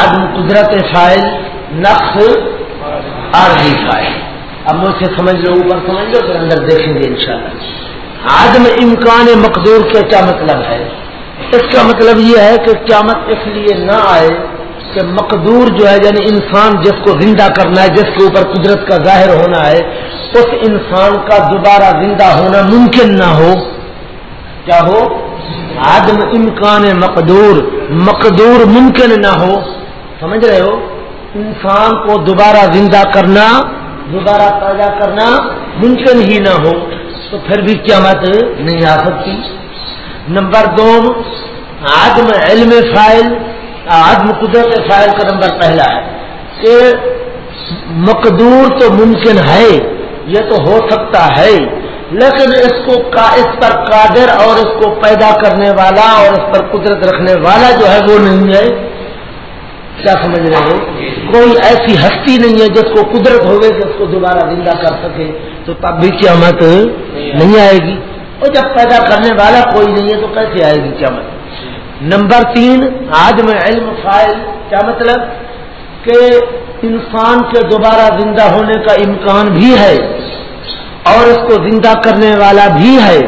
عدم قدرت فائل نقص عارضی فائل اب مجھ سے سمجھ لو، اوپر سمجھ لو، پھر اندر دیکھیں گے انشاءاللہ۔ عدم امکان مقدور کا کیا مطلب ہے؟ اس کا مطلب یہ ہے کہ قیامت اس لیے نہ آئے کہ مقدور جو ہے یعنی انسان جس کو زندہ کرنا ہے، جس کے اوپر قدرت کا ظاہر ہونا ہے، اس انسان کا دوبارہ زندہ ہونا ممکن نہ ہو۔ کیا ہو؟ عدم امکان مقدور مقدور ممکن نہ ہو۔ سمجھ رہے ہو؟ انسان کو دوبارہ زندہ کرنا، دوبارہ پیدا کرنا ممکن ہی نہ ہو۔ تو پھر بھی قیامت نہیں آ سکتی۔ نمبر دو آدم علم فائل آدم قدرت فائل کا نمبر پہلا ہے کہ مقدور تو ممکن ہے، یہ تو ہو سکتا ہے، لیکن اس کو اس پر قادر اور اس کو پیدا کرنے والا اور اس پر قدرت رکھنے والا جو ہے وہ نہیں ہے۔ کیا سمجھ رہے ہو؟ کوئی ایسی ہستی نہیں ہے جس کو قدرت ہوگی کہ اس کو دوبارہ زندہ کر سکے، تو تب بھی قیامت نہیں آئے گی۔ اور جب پیدا کرنے والا کوئی نہیں ہے تو کیسے آئے گی قیامت؟ نمبر تین، آج میں علم فائل کیا مطلب؟ کہ انسان کے دوبارہ زندہ ہونے کا امکان بھی ہے اور اس کو زندہ کرنے والا بھی ہے،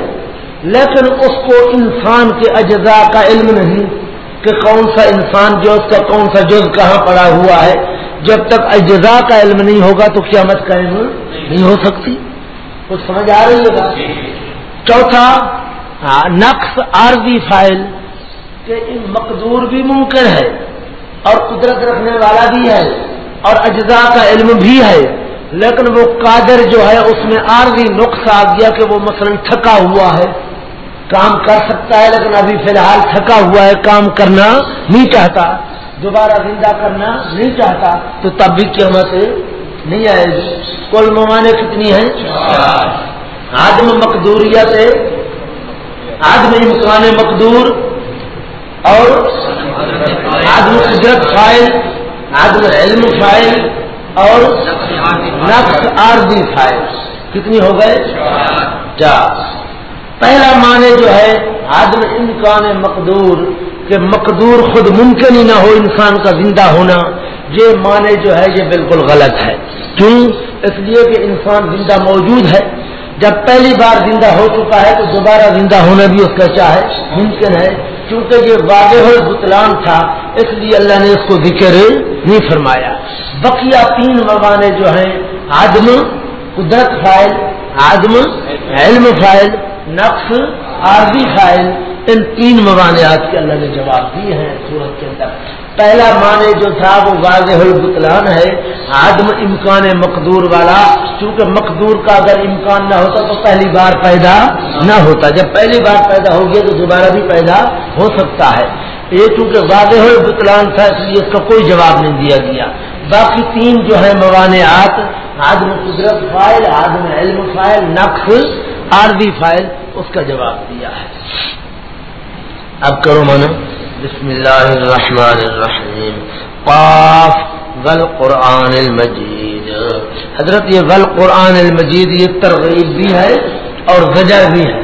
لیکن اس کو انسان کے اجزاء کا علم نہیں کہ کون سا انسان جو اس کا کون سا جز کہاں پڑا ہوا ہے۔ جب تک اجزاء کا علم نہیں ہوگا تو قیامت کا علم نہیں ہو سکتی۔ کچھ سمجھ آ رہی ہے بات؟ چوتھا نقص عارضی فائل کہ ان مقدور بھی ممکن ہے اور قدرت رکھنے والا بھی ہے اور اجزاء کا علم بھی ہے، لیکن وہ قادر جو ہے اس میں عارضی نقص آ گیا کہ وہ مثلا تھکا ہوا ہے۔ کام کر سکتا ہے لیکن ابھی فی الحال تھکا ہوا ہے، کام کرنا نہیں چاہتا۔ دوبارہ زندہ کرنا نہیں چاہتا۔ تو تب بھی قیمت نہیں آئے گی۔ کل ممانے کتنی ہیں آدم مقدوریت آدم امکان مقدور، اور آدم قدرت فائل آدم علم فائل اور نقص آردی فائل کتنی ہو گئے؟ چار۔ پہلا معنی جو ہے، عدم امکان مقدور، کہ مقدور خود ممکن ہی نہ ہو انسان کا زندہ ہونا، یہ معنی جو ہے، یہ بالکل غلط ہے۔ کیوں؟ اس لیے کہ انسان زندہ موجود ہے۔ جب پہلی بار زندہ ہو چکا ہے تو دوبارہ زندہ ہونا بھی اس کا چاہے، ممکن ہے کیونکہ یہ واضح بتلان تھا، اس لیے اللہ نے اس کو ذکر نہیں فرمایا۔ بقیہ تین موانے جو ہیں آدم قدرت فائل آدم علم فائل، نقص، عارضی فائل، ان تین موانعات کے اللہ نے جواب دیے ہیں سورت کے اندر۔ پہلا معنی جو تھا وہ واضح البتلان ہے، عدم امکان مقدور والا، چونکہ مقدور کا اگر امکان نہ ہوتا تو پہلی بار پیدا نہ ہوتا۔ جب پہلی بار پیدا ہو گیا تو دوبارہ بھی پیدا ہو سکتا ہے۔ یہ چونکہ واضح البتلان تھا، اس لیے اس کا کوئی جواب نہیں دیا گیا۔ باقی تین جو ہے موانعات آدم قدرت فائل آدم علم فائل، نقص، عارضی فائل، اس کا جواب دیا ہے۔ اب کرو مانا بسم اللہ الرحمن الرحیم. قاف غل قرآن المجید. حضرت یہ غل قرآن المجید یہ ترغیب بھی ہے اور زجر بھی ہے.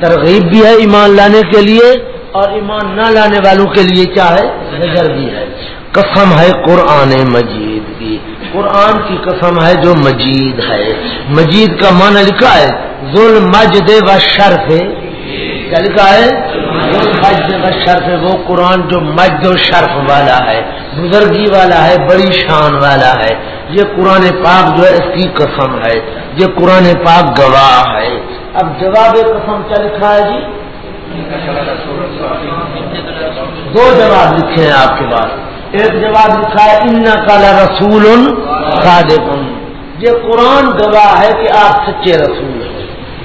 ترغیب بھی ہے ایمان لانے کے لیے اور ایمان نہ لانے والوں کے لیے کیا ہے؟ زجر بھی ہے. قسم ہے قرآن مجید کی. قرآن کی قسم ہے جو مجید ہے. مجید کا معنی لکھا ہے ظلم مجد و شرف. کیا لکھا ہے؟ مجد شرف، وہ قرآن جو مجد و شرف والا ہے، بزرگی والا ہے، بڑی شان والا ہے۔ یہ قرآن پاک جو ہے، اس کی قسم ہے۔ یہ قرآن پاک گواہ ہے۔ اب جواب قسم کیا لکھا ہے جی؟ دو جواب لکھے ہیں آپ کے پاس۔ ایک جواب لکھا ہے ان کالا رسول یہ قرآن گواہ ہے کہ آپ سچے رسول ہیں۔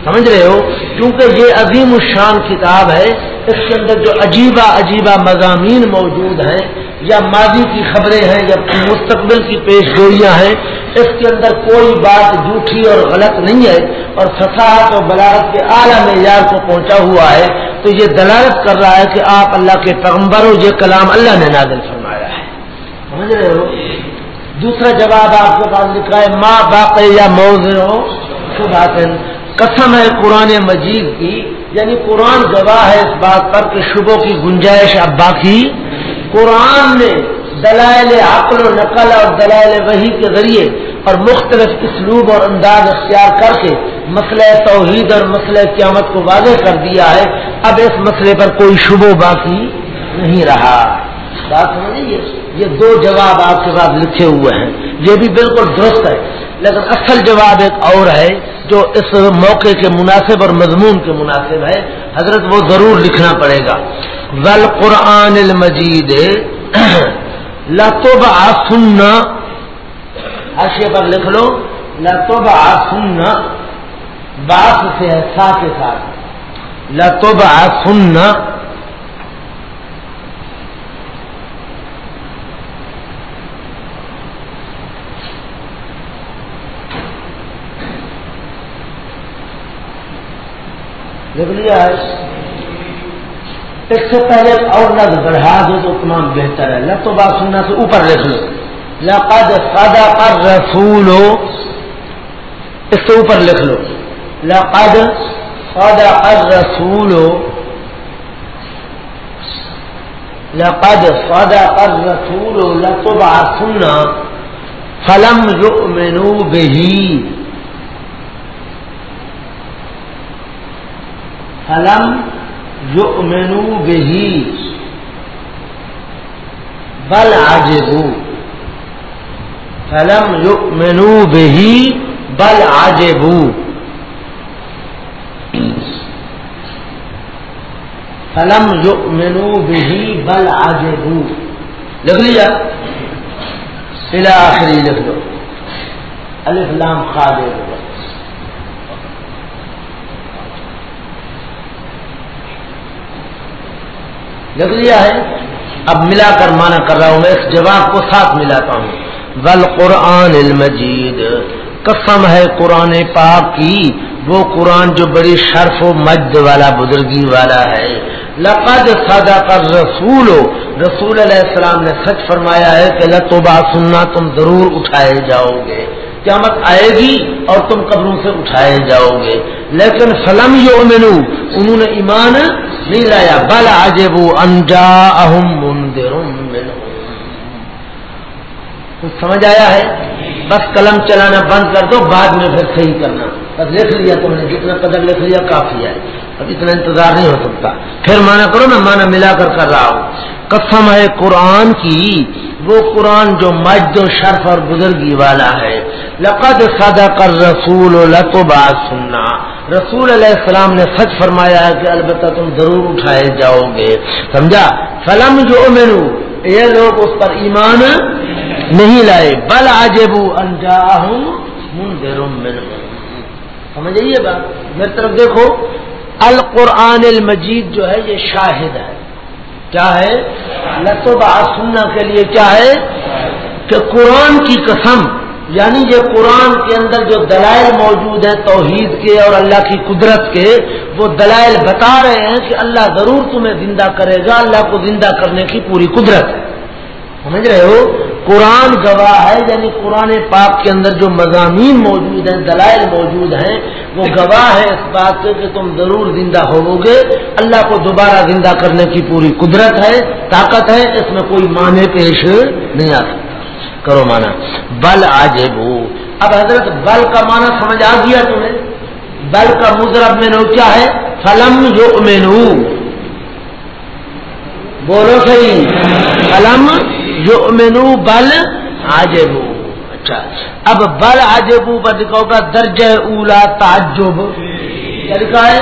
سمجھ رہے ہو؟ کیونکہ یہ عظیم الشان کتاب ہے، اس کے اندر جو عجیبہ عجیبہ مضامین موجود ہیں، یا ماضی کی خبریں ہیں، یا مستقبل کی پیش گوئیاں ہیں، اس کے اندر کوئی بات جھوٹھی اور غلط نہیں ہے۔ اور فساحت اور بلاغت کے اعلیٰ معیار کو پہنچا ہوا ہے۔ تو یہ دلالت کر رہا ہے کہ آپ اللہ کے پیغمبر ہو یہ کلام اللہ نے نازل فرمایا ہے۔ سمجھ رہے ہو؟ دوسرا جواب آپ کے پاس لکھا ہے ماں باپ یا موضوع ہو؟ بات قسم ہے قرآن مجید کی یعنی قرآن گواہ ہے اس بات پر کہ شبوں کی گنجائش اب باقی۔ قرآن نے دلائل عقل و نقل اور دلائل وحی کے ذریعے اور مختلف اسلوب اور انداز اختیار کر کے مسئلہ توحید اور مسئلہ قیامت کو واضح کر دیا ہے۔ اب اس مسئلے پر کوئی شبہ باقی نہیں رہا۔ بات سمجھیے یہ دو جواب آپ کے بعد لکھے ہوئے ہیں۔ یہ بھی بالکل درست ہے۔ لیکن اصل جواب ایک اور ہے جو اس موقع کے مناسب اور مضمون کے مناسب ہے، حضرت وہ ضرور لکھنا پڑے گا۔ ول قرآن المجید لطب آسن حاشے پر لکھ لو۔ لطب آسن باس سے ہے سا کے ساتھ۔ لطب آسن لکھ لیا اس سے پہلے اور لفظ بڑھا دو تو تمام بہتر ہے۔ لگ تو بات سننا سے اوپر لکھ لو۔ لقد صدق الرسول۔ اس سے اوپر لکھ لو۔ لقد صدق الرسول۔ لقد صدق الرسول، لتبعثن، فلم يؤمنوا به۔ فلم یؤمنو بہی. بل عجبو فلم یؤمنو بہی بل عجبو فلم یؤمنو بہی بل عجبو لکھ لیا سلا آخری لکھ دو. الف لام خالد لکھ لیا ہے۔ اب ملا کر مانا کر رہا ہوں، میں اس جواب کو ساتھ ملاتا ہوں۔ بل قرآن المجید، قسم ہے قرآن پاک کی، وہ قرآن جو بڑی شرف و مجد والا، بزرگی والا ہے۔ لقد سادا کر رسول رسول علیہ السلام نے سچ فرمایا ہے کہ لطبا سننا، تم ضرور اٹھائے جاؤ گے۔ قیامت آئے گی اور تم قبروں سے اٹھائے جاؤ گے۔ لیکن فلم یو مینو انہوں نے ایمان نیلا یا بل آج وہ انجا سمجھ آیا ہے؟ بس قلم چلانا بند کر دو، بعد میں پھر صحیح کرنا۔ بس لکھ لیا تم نے، جتنا قدر لکھ لیا کافی ہے۔ اب اتنا انتظار نہیں ہو سکتا۔ پھر مانا کرو نا مانا ملا کر کر رہا ہوں۔ قسم ہے قرآن کی، وہ قرآن جو مجد و شرف اور بزرگی والا ہے۔ لقد سادہ کر رسول بات سننا رسول علیہ السلام نے سچ فرمایا ہے کہ البتہ تم ضرور اٹھائے جاؤ گے۔ سمجھا؟ فلم جو مینو یہ لوگ اس پر ایمان نہیں لائے۔ بل آجبو انجا ہوں سمجھئیے بات؟ میری طرف دیکھو، القرآن المجید جو ہے، یہ شاہد ہے۔ کیا ہے؟ لطبہ سننا کے لیے کیا ہے؟ کہ قرآن کی قسم یعنی یہ قرآن کے اندر جو دلائل موجود ہیں توحید کے اور اللہ کی قدرت کے، وہ دلائل بتا رہے ہیں کہ اللہ ضرور تمہیں زندہ کرے گا، اللہ کو زندہ کرنے کی پوری قدرت ہے۔ سمجھ رہے ہو؟ قرآن گواہ ہے یعنی قرآن پاک کے اندر جو مضامین موجود ہیں، دلائل موجود ہیں، وہ گواہ ہے اس بات سے کہ تم ضرور زندہ ہو گے اللہ کو دوبارہ زندہ کرنے کی پوری قدرت ہے، طاقت ہے، اس میں کوئی معنی پیش نہیں آ سکتا۔ کرو مانا بل آج اب حضرت بل کا مانا سمجھ آ گیا تمہیں؟ بل کا مضرب مینو کیا ہے؟ فلم یو مینو بولو صحیح۔ فلم یو مینو بل آج اچھا۔ اب بل آجبو پر لکھا ہوگا درج اولا تعجب۔ لکھا ہے؟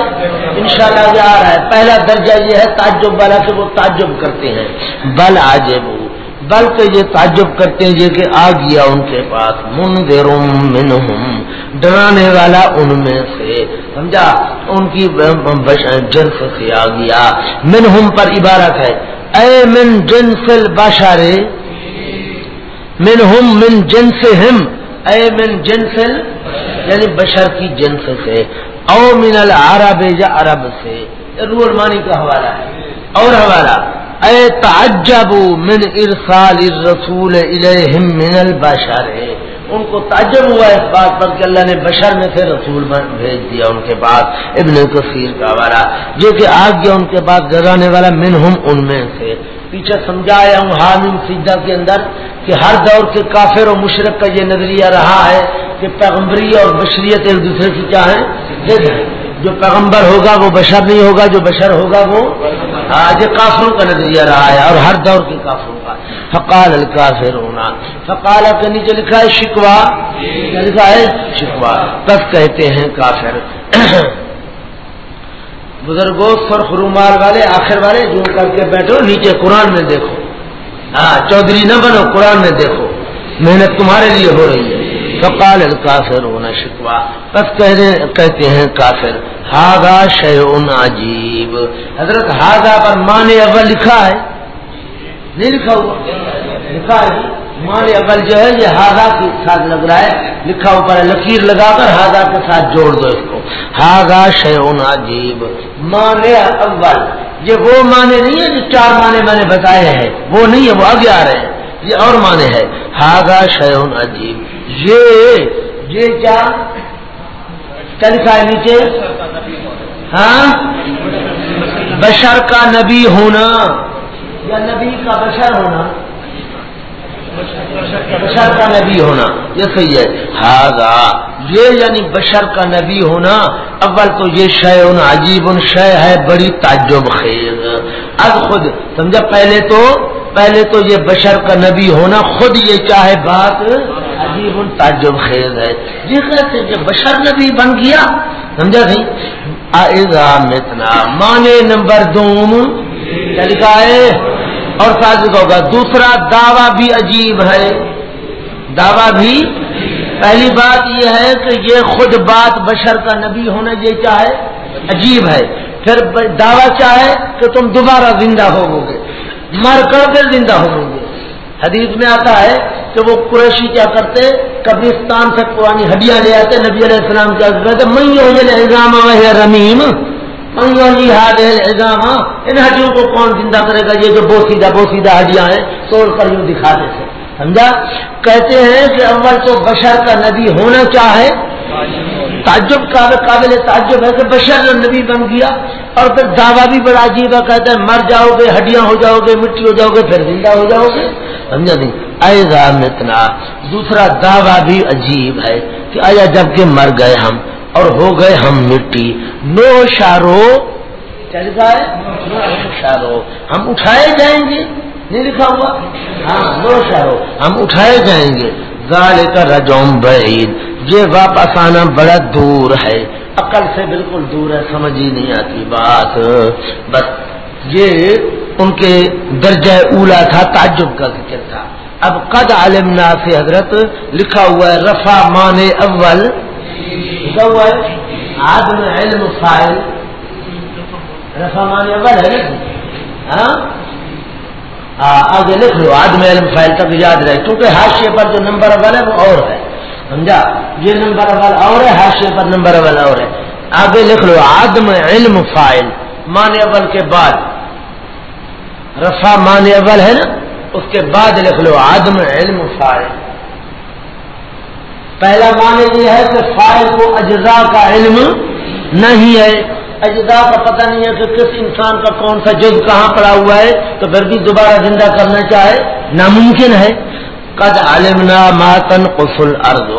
ان شاء اللہ آ رہا ہے۔ پہلا درجہ یہ ہے، تعجب والا کہ وہ تعجب کرتے ہیں۔ بل آجبو بلکہ یہ تعجب کرتے ہیں یہ کہ آ گیا ان کے پاس۔ منہم۔ ڈرانے والا ان میں سے۔ سمجھا؟ ان کی جنس سے آ گیا۔ منہم پر عبارت ہے۔ اے من جنسل باشارے منہم من جنس ہم اے من جنسل یعنی بشر کی جنس سے۔ او من العرب یا عرب سے روح المانی کا حوالہ ہے۔ اور حوالہ، اے تعجب من ارسال الرسول الیہم من البشر۔ ان کو تعجب ہوا اس بات پر کہ اللہ نے بشر میں سے رسول بھیج دیا ان کے بعد۔ ابن کثیر کا والا جو کہ آ گیا ان کے بعد گرانے والا منہم ان میں سے۔ پیچھے سمجھایا ہوں حامم سیدھا کے اندر کہ ہر دور کے کافر و مشرق کا یہ نظریہ رہا ہے کہ پیغمبری اور بشریت ایک دوسرے کی کیا ہے؟ جو پیغمبر ہوگا وہ بشر نہیں ہوگا، جو بشر ہوگا وہ آج کافروں کا نظریہ رہا ہے اور ہر دور کے کافروں کا۔ فقال الکافر ہونا فقال کے نیچے لکھا ہے شکوا لکھا ہے؟ شکوا تب کہتے ہیں کافر۔ بزرگوں سرخ رومال والے، آخر والے جو کر کے بیٹھو، نیچے قرآن میں دیکھو۔ ہاں چودھری نہ بنو، قرآن میں دیکھو۔ محنت تمہارے لیے ہو رہی ہے۔ فقال الکافر ہونا شکوا بس کہتے ہیں کافر ہاگا شیون عجیب۔ حضرت ہاگا پر مانے اول لکھا ہے۔ نہیں لکھا ہوا۔ لکھا ہے۔ مانے اول جو ہے، یہ ہاگا کے ساتھ لگ رہا ہے۔ لکھا اوپر لکیر لگا کر ہاگا کے ساتھ جوڑ دو اس کو۔ ہاگا شیون عجیب مانے اول، یہ وہ معنی نہیں ہے جو چار معنی میں نے بتائے ہیں، وہ نہیں ہے، وہ آگے آ رہے ہیں۔ یہ اور معنی ہے ہاگا شیون عجیب۔ یہ یہ کیا؟ لکھا ہے نیچے؟ ہاں؟ بشر کا نبی ہونا۔ یا نبی کا بشر ہونا۔ بشر کا نبی ہونا، یہ صحیح ہے۔ ہاگا یہ یعنی بشر کا نبی ہونا۔ اول تو یہ شے ان عجیب ان شے ہے، بڑی تعجب خیز۔ اب خود، سمجھا، پہلے تو پہلے تو یہ بشر کا نبی ہونا، خود یہ چاہے بات عجیب ان تعجب خیز ہے۔ یہ کہتے کہ بشر نبی بن گیا۔ سمجھا نہیں؟ اتنا مانے نمبر دو۔ لکھا ہے؟ اور ساتھ ہوگا۔ دوسرا دعویٰ بھی عجیب ہے۔ دعویٰ بھی پہلی بات یہ ہے کہ یہ خود بات بشر کا نبی ہونا یہ چاہے عجیب ہے۔ پھر دعویٰ چاہے کہ تم دوبارہ زندہ ہو گے مر کر کے زندہ ہو گے حدیث میں آتا ہے کہ وہ قریشی کیا کرتے؟ قبرستان سے پرانی ہڈیاں لے آتے، نبی علیہ السلام کیا کرتے الزام رمیم؟ الزام جی ہاں، ان ہڈیوں کو کون زندہ کرے گا؟ یہ جو بوسیدہ بوسیدہ ہڈیاں ہیں توڑ کر یوں دکھاتے تھے سمجھا؟ کہتے ہیں کہ اول تو بشر کا نبی ہونا چاہے تعجب، قابل تعجب ہے کہ بشر نبی بن گیا اور پھر دعویٰ بھی بڑا عجیب ہے، کہتے ہیں مر جاؤ گے، ہڈیاں ہو جاؤ گے، مٹی ہو جاؤ گے، پھر زندہ ہو جاؤ گے۔ سمجھا نہیں؟ اتنا۔ دوسرا دعویٰ بھی عجیب ہے کہ آیا جبکہ مر گئے ہم۔ اور ہو گئے ہم مٹی۔ نو شارو۔ کیا شارو۔ ہم اٹھائے جائیں گے۔ نہیں لکھا ہوا؟ ہاں نو شارو۔ ہم اٹھائے جائیں گے۔ گال کا رجوم بعید۔ یہ واپس آنا بڑا دور ہے۔ عقل سے بالکل دور ہے، سمجھ ہی نہیں آتی بات۔ بس یہ ان کے درجہ اولا تھا، تعجب کا ذکر تھا۔ اب قد علمنا سے حضرت، لکھا ہوا ہے رفا مان اول۔ لکھا ہوا ہے آدم علم فائل رفا مان اول ہے ہاں؟, ہاں؟ آگے لکھ لو آدم علم فائل تک یاد رہے، کیونکہ حاشیے پر جو نمبر اول ہے وہ اور ہے. سمجھا؟ یہ نمبر اول اور ہے، حاشیے پر نمبر اول اور ہے. آگے لکھ لو آدم علم فائل مان اول کے بعد. رفا مان اول ہے نا، اس کے بعد لکھ لو آدم علم فائل پہلا معنی یہ ہے کہ فائل کو اجزاء کا علم نہیں ہے۔ اجزاء کا پتہ نہیں ہے کہ کس انسان کا کون سا جز کہاں پڑا ہوا ہے، تو پھر بھی دوبارہ زندہ کرنا چاہے ناممکن ہے۔ قد علمنا ماتن قسل ارض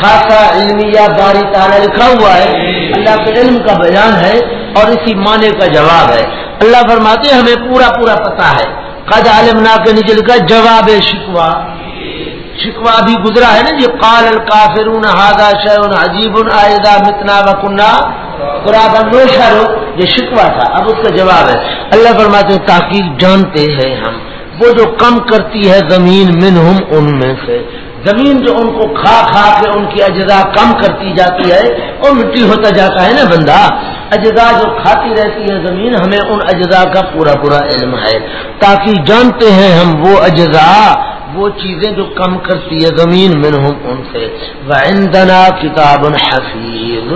خاصا علمی یا باری تعالیٰ لکھا ہوا ہے، اللہ کے علم کا بیان ہے اور اسی معنی کا جواب ہے۔ اللہ فرماتے ہمیں پورا پورا پتا ہے۔ قد عالمنا کے نیچے لکھا جواب شکوا شکوا بھی گزرا ہے نا جی، یہ قال الکافرون ہادا شیون عجیب آئدہ متنا وکنہ قرآن نوشر یہ شکوا تھا۔ اب اس کا جواب ہے۔ اللہ فرماتے ہیں تاکہ جانتے ہیں ہم۔ وہ جو کم کرتی ہے زمین منہم، ان میں سے۔ زمین جو ان کو کھا کھا کے ان کی اجزا کم کرتی جاتی ہے اور مٹی ہوتا جاتا ہے نا بندہ۔ اجزا جو کھاتی رہتی ہے زمین، ہمیں ان اجزا کا پورا پورا علم ہے۔ تاکہ جانتے ہیں ہم، وہ اجزا وہ چیزیں جو کم کرتی ہے زمین میں ان سے۔ وعندنا کتاب حفیظ۔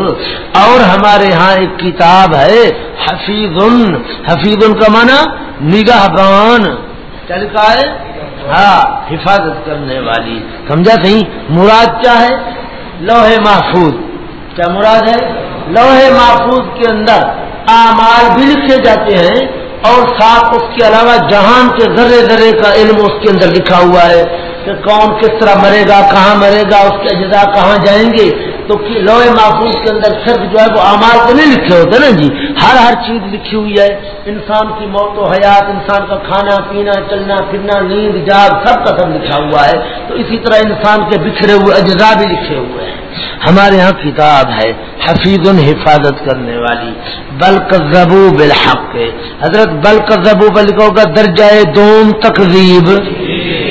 اور ہمارے ہاں ایک کتاب ہے حفیظ۔ حفیظ کا معنی نگاہ بان چل کا ہے؟ ہاں حفاظت کرنے والی۔ سمجھا صحیح مراد کیا ہے؟ لوہے محفوظ۔ کیا مراد ہے؟ لوہے محفوظ کے اندر اعمال بھی لکھے جاتے ہیں۔ اور ساتھ اس کے علاوہ جہان کے ذرے ذرے کا علم اس کے اندر لکھا ہوا ہے کہ کون کس طرح مرے گا، کہاں مرے گا، اس کے اجزاء کہاں جائیں گے؟ تو لوہے محفوظ کے اندر صرف جو ہے وہ امال کو نہیں لکھے ہوتے نا جی؟ ہر ہر چیز لکھی ہوئی ہے۔ انسان کی موت و حیات، انسان کا کھانا، پینا، چلنا، پھرنا، نیند، جاگ، سب کا سب لکھا ہوا ہے۔ تو اسی طرح انسان کے بکھرے ہوئے اجزاء بھی لکھے ہوئے ہیں۔ ہمارے یہاں کتاب ہے حفیظ حفاظت کرنے والی بلک زبو بالحق۔ حضرت بلک زبو بل کا درجہ دوم تقریب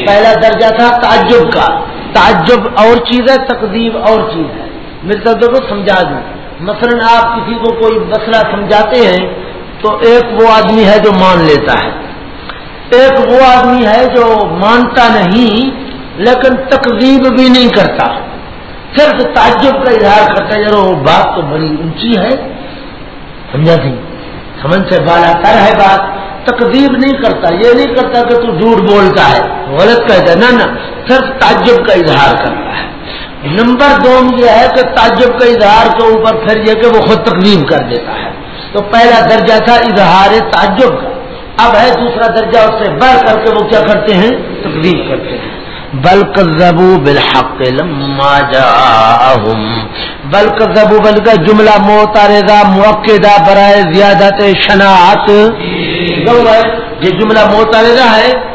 پہلا درجہ تھا تعجب کا۔ تعجب اور چیز ہے تقدیب اور چیز ہے۔ میرے کو سمجھا دوں۔ مثلا آپ کسی کو کوئی مسئلہ سمجھاتے ہیں، تو ایک وہ آدمی ہے جو مان لیتا ہے۔ ایک وہ آدمی ہے جو مانتا نہیں، لیکن تقریب بھی نہیں کرتا۔ صرف تعجب کا اظہار کرتا ہے وہ بات تو بڑی اونچی ہے۔ سمجھا سی؟ سمجھ سے بالا کر ہے بات۔ تقدیب نہیں کرتا، یہ نہیں کرتا کہ تو جھوٹ بولتا ہے۔ غلط کہتا ہے۔ نہ صرف تعجب کا اظہار کرتا ہے۔ نمبر دو یہ ہے کہ تعجب کا اظہار کے اوپر پھر یہ کہ وہ خود تقلیم کر دیتا ہے۔ تو پہلا درجہ تھا اظہار تعجب کا۔ اب ہے دوسرا درجہ اس سے بڑھ کر کے وہ کیا کرتے ہیں؟ تقلیم کرتے ہیں۔ بلک زبو بالحق لما جاءهم بلک زبو بل کا جملہ موتارا موقع برائے زیادت شناعت یہ جملہ موتارا ہے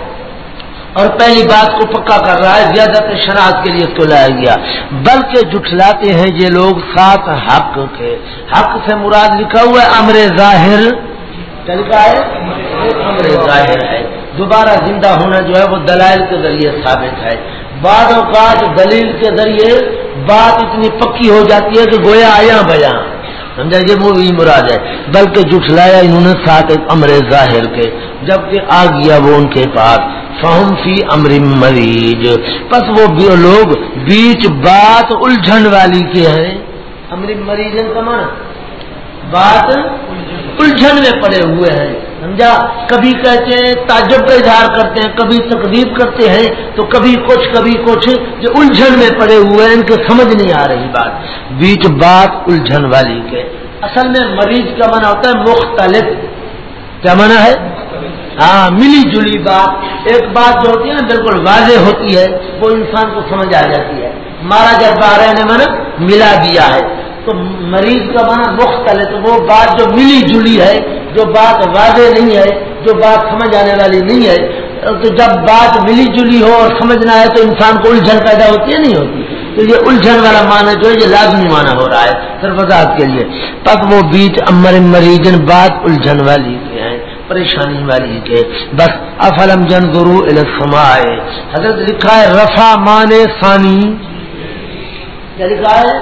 اور پہلی بات کو پکا کر رہا ہے زیادہ تر شناخت کے لیے اس کو لایا گیا۔ بلکہ جٹلاتے ہیں یہ لوگ ساتھ حق کے۔ حق سے مراد لکھا ہوا ہے، امر ظاہر۔ لکھا ہے؟ امر ظاہر ہے۔ دوبارہ زندہ ہونا جو ہے وہ دلائل کے ذریعے ثابت ہے۔ بعد اوقات دلیل کے ذریعے بات اتنی پکی ہو جاتی ہے کہ گویا آیا بیا۔ سمجھا؟ یہ وہی مراد ہے۔ بلکہ جٹلایا انہوں نے ساتھ ایک امر ظاہر کے، جبکہ آ گیا وہ ان کے پاس۔ فہم فی امر مریض بس وہ لوگ بیچ بات الجھن والی کے ہیں۔ امر مریض کا مانا بات الجھن میں پڑے ہوئے ہیں۔ سمجھا؟ کبھی کہتے ہیں تعجب کا اظہار کرتے ہیں، کبھی تقریب کرتے ہیں، تو کبھی کچھ کبھی کچھ جو الجھن میں پڑے ہوئے ہیں، ان کے سمجھ نہیں آ رہی بات۔ بیچ بات الجھن والی کے۔ اصل میں مریض کا مانا ہوتا ہے مختلف۔ کیا مانا ہے؟ ہاں ملی جلی بات۔ ایک بات جو ہوتی ہے نا، بالکل واضح ہوتی ہے، وہ انسان کو سمجھ آ جاتی ہے۔ مارا جب بارہ نے من ملا دیا ہے۔ تو مریض کا مانا مختلف تو وہ بات جو ملی جلی ہے، جو بات واضح نہیں ہے، جو بات سمجھ آنے والی نہیں ہے، تو جب بات ملی جلی ہو اور سمجھنا ہے تو انسان کو الجھن پیدا ہوتی ہے، نہیں ہوتی؟ تو یہ الجھن والا معنی جو ہے، یہ لازمی معنی ہو رہا ہے سر وضاحت کے لیے۔ تب وہ بیچ امر مریضن بات الجھن والی کے ہیں، پریشانی والی کے۔ بس افلم جن گرو السمائے حضرت لکھا ہے رفا مانے ثانی۔ کیا لکھا ہے؟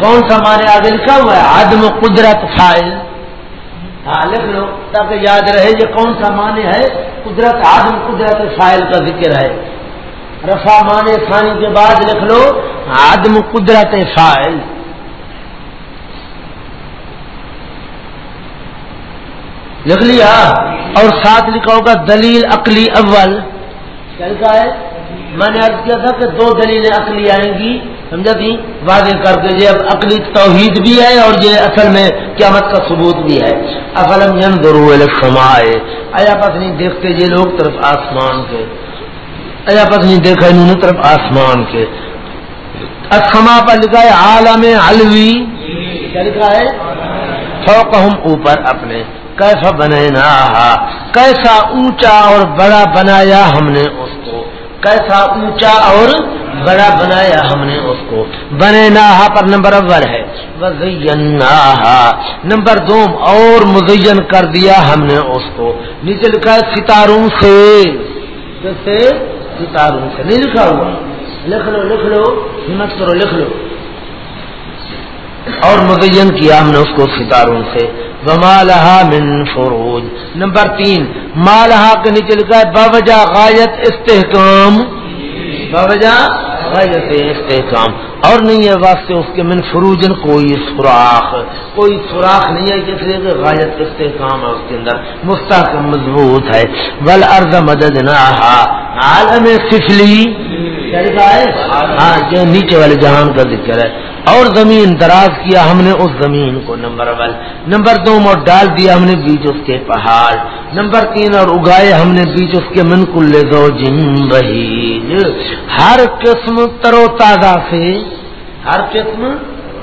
کون سا مانے آگے لکھا ہوا ہے؟ عدم قدرت فائل ہاں لکھ لو، تاکہ یاد رہے یہ کون سا مانے ہے؟ قدرت، عدم قدرت فائل کا ذکر ہے۔ رفا مانے ثانی کے بعد لکھ لو، عدم قدرت فائل لکھ لیا؟ اور ساتھ لکھا ہوگا، دلیل عقلی اول۔ کیا لکھا ہے؟ میں نے کیا تھا کہ دو دلیلیں عقلی آئیں گی۔ سمجھا تھی؟ واضح کر کے یہ اب عقلی توحید بھی ہے اور یہ اصل میں قیامت کا ثبوت بھی ہے۔ افلم سمائے آیا پت نہیں دیکھتے یہ لوگ طرف آسمان کے۔ آیا پت نہیں دیکھا انہوں نے طرف آسمان کے۔ اسما پر لکھا ہے عالم علوی۔ کیا لکھا ہے؟ فوقہم اوپر اپنے۔ کیسا بنے نہ کیسا اونچا اور بڑا بنایا ہم نے اس کیسا اونچا اور بڑا بنایا ہم نے اس کو۔ بنے نہا پر نمبر اول ہے۔ نمبر دو، اور مزین کر دیا ہم نے اس کو۔ نیچے لکھا ہے ستاروں سے۔ جیسے ستاروں سے۔ نہیں لکھا ہوا۔ لکھ لو لکھ لو، ہمت کرو، لکھ لو۔ اور مزین کیا ہم نے اس کو ستاروں سے. ومالہ من فروج. نمبر تین مالحا کے نیچے لکھا ہے باوجہ غایت استحکام باوجہ غایت استحکام اور نہیں ہے واسطے اس کے من فروجن کوئی سوراخ. کوئی سوراخ نہیں ہے جس لیے کہ غایت استحکام ہے اس کے اندر. مستحکم مضبوط ہے. بل ارض مدد نہ عالم سفلی ہاں جو نیچے والے جہان کا ذکر ہے. اور زمین دراز کیا ہم نے اس زمین کو، نمبر اول نمبر دو اور ڈال دیا ہم نے بیچ اس کے پہاڑ. نمبر تین، اور اگائے ہم نے بیچ اس کے من کل بہی ہر قسم ترو تازہ سے، ہر قسم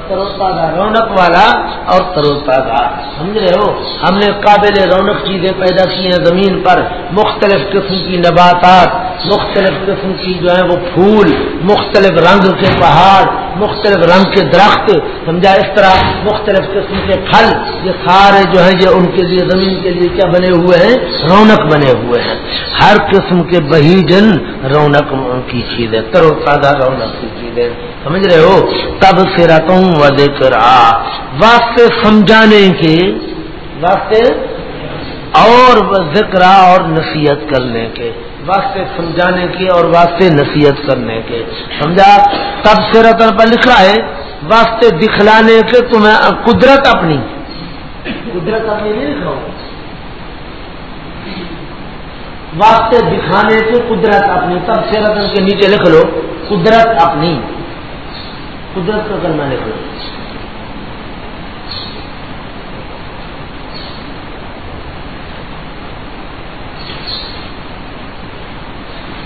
ترو تازہ، رونق والا اور ترو تازہ. سمجھ رہے ہو؟ ہم نے قابل رونق چیزیں پیدا کی ہیں زمین پر، مختلف قسم کی نباتات مختلف قسم کی جو ہے وہ پھول، مختلف رنگ کے پہاڑ، مختلف رنگ کے درخت، سمجھا اس طرح مختلف قسم کے پھل، یہ سارے جو ہیں یہ ان کے لیے، زمین کے لیے کیا بنے ہوئے ہیں؟ رونق بنے ہوئے ہیں۔ ہر قسم کے بہی جن رونق کی چیزیں تر و تازہ رونق کی چیزیں سمجھ رہے ہو؟ تب سے رتوں و دیکھ واسطے سمجھانے کے واسطے اور ذکر اور نصیحت کرنے کے۔ واسطے سمجھانے کے اور واسطے نصیحت کرنے کے سمجھا؟ تب سے رتن پر لکھا ہے، واسطے دکھلانے کے تمہیں قدرت اپنی۔ قدرت اپنی نہیں لکھا واسطے دکھانے کے قدرت اپنی۔ تب سے رتن کے نیچے لکھ لو، قدرت اپنی۔ قدرت کا کرنا لکھ لو۔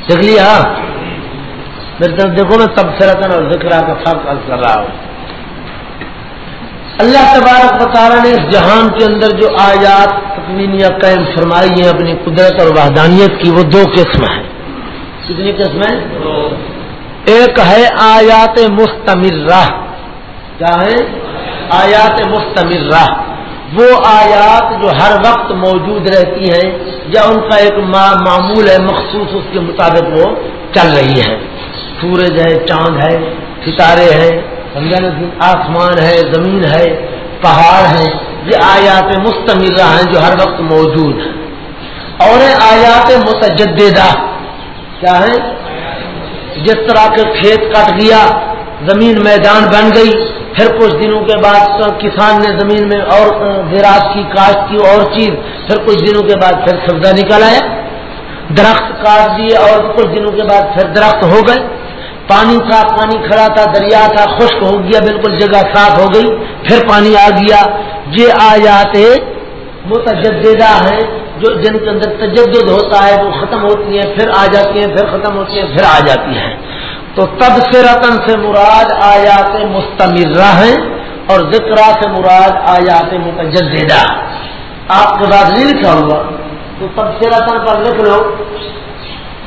دیکھ لیا؟ میری طرف دیکھو میں تب سے اور ذکر کا فرق کر رہا ہوں۔ اللہ تبارک بطارہ نے اس جہان کے اندر جو آیات تکمینیا قائم فرمائی ہیں اپنی قدرت اور وحدانیت کی، وہ دو قسم ہیں۔ کتنی قسمیں ایک ہے آیات مستمرہ۔ کیا ہے؟ آیات مستمرہ۔ وہ آیات جو ہر وقت موجود رہتی ہیں یا ان کا ایک معمول ہے، مخصوص اس کے مطابق وہ چل رہی ہے۔ سورج ہے، چاند ہے، ستارے ہیں، سمجھا نا آسمان ہے، زمین ہے، پہاڑ ہیں۔ یہ آیات مستمرہ ہیں جو ہر وقت موجود ہیں۔ اور آیات متجدہ کیا ہے جس طرح کے کھیت کٹ گیا، زمین میدان بن گئی پھر کچھ دنوں کے بعد کسان نے زمین میں اور زراعت کی، کاشت کی اور چیز، پھر کچھ دنوں کے بعد پھر سبزہ نکل آیا۔ درخت کاٹ دیے اور کچھ دنوں کے بعد پھر درخت ہو گئے۔ پانی تھا، پانی کھڑا تھا، دریا تھا، خشک ہو گیا، بالکل جگہ صاف ہو گئی۔ پھر پانی آ گیا۔ یہ آیات متجدہ ہیں، جو جن کے اندر تجدد ہوتا ہے، وہ ختم ہوتی ہیں، پھر آ جاتی ہیں، پھر ختم ہوتی ہیں، پھر آ جاتی ہیں۔ تو تب سے رتن سے مراد آیات مستمرہ ہیں اور ذکر سے مراد آیات متجدہ آپ کے بعد نہیں لکھا ہوا تو تب سے رتن پر لکھ لو۔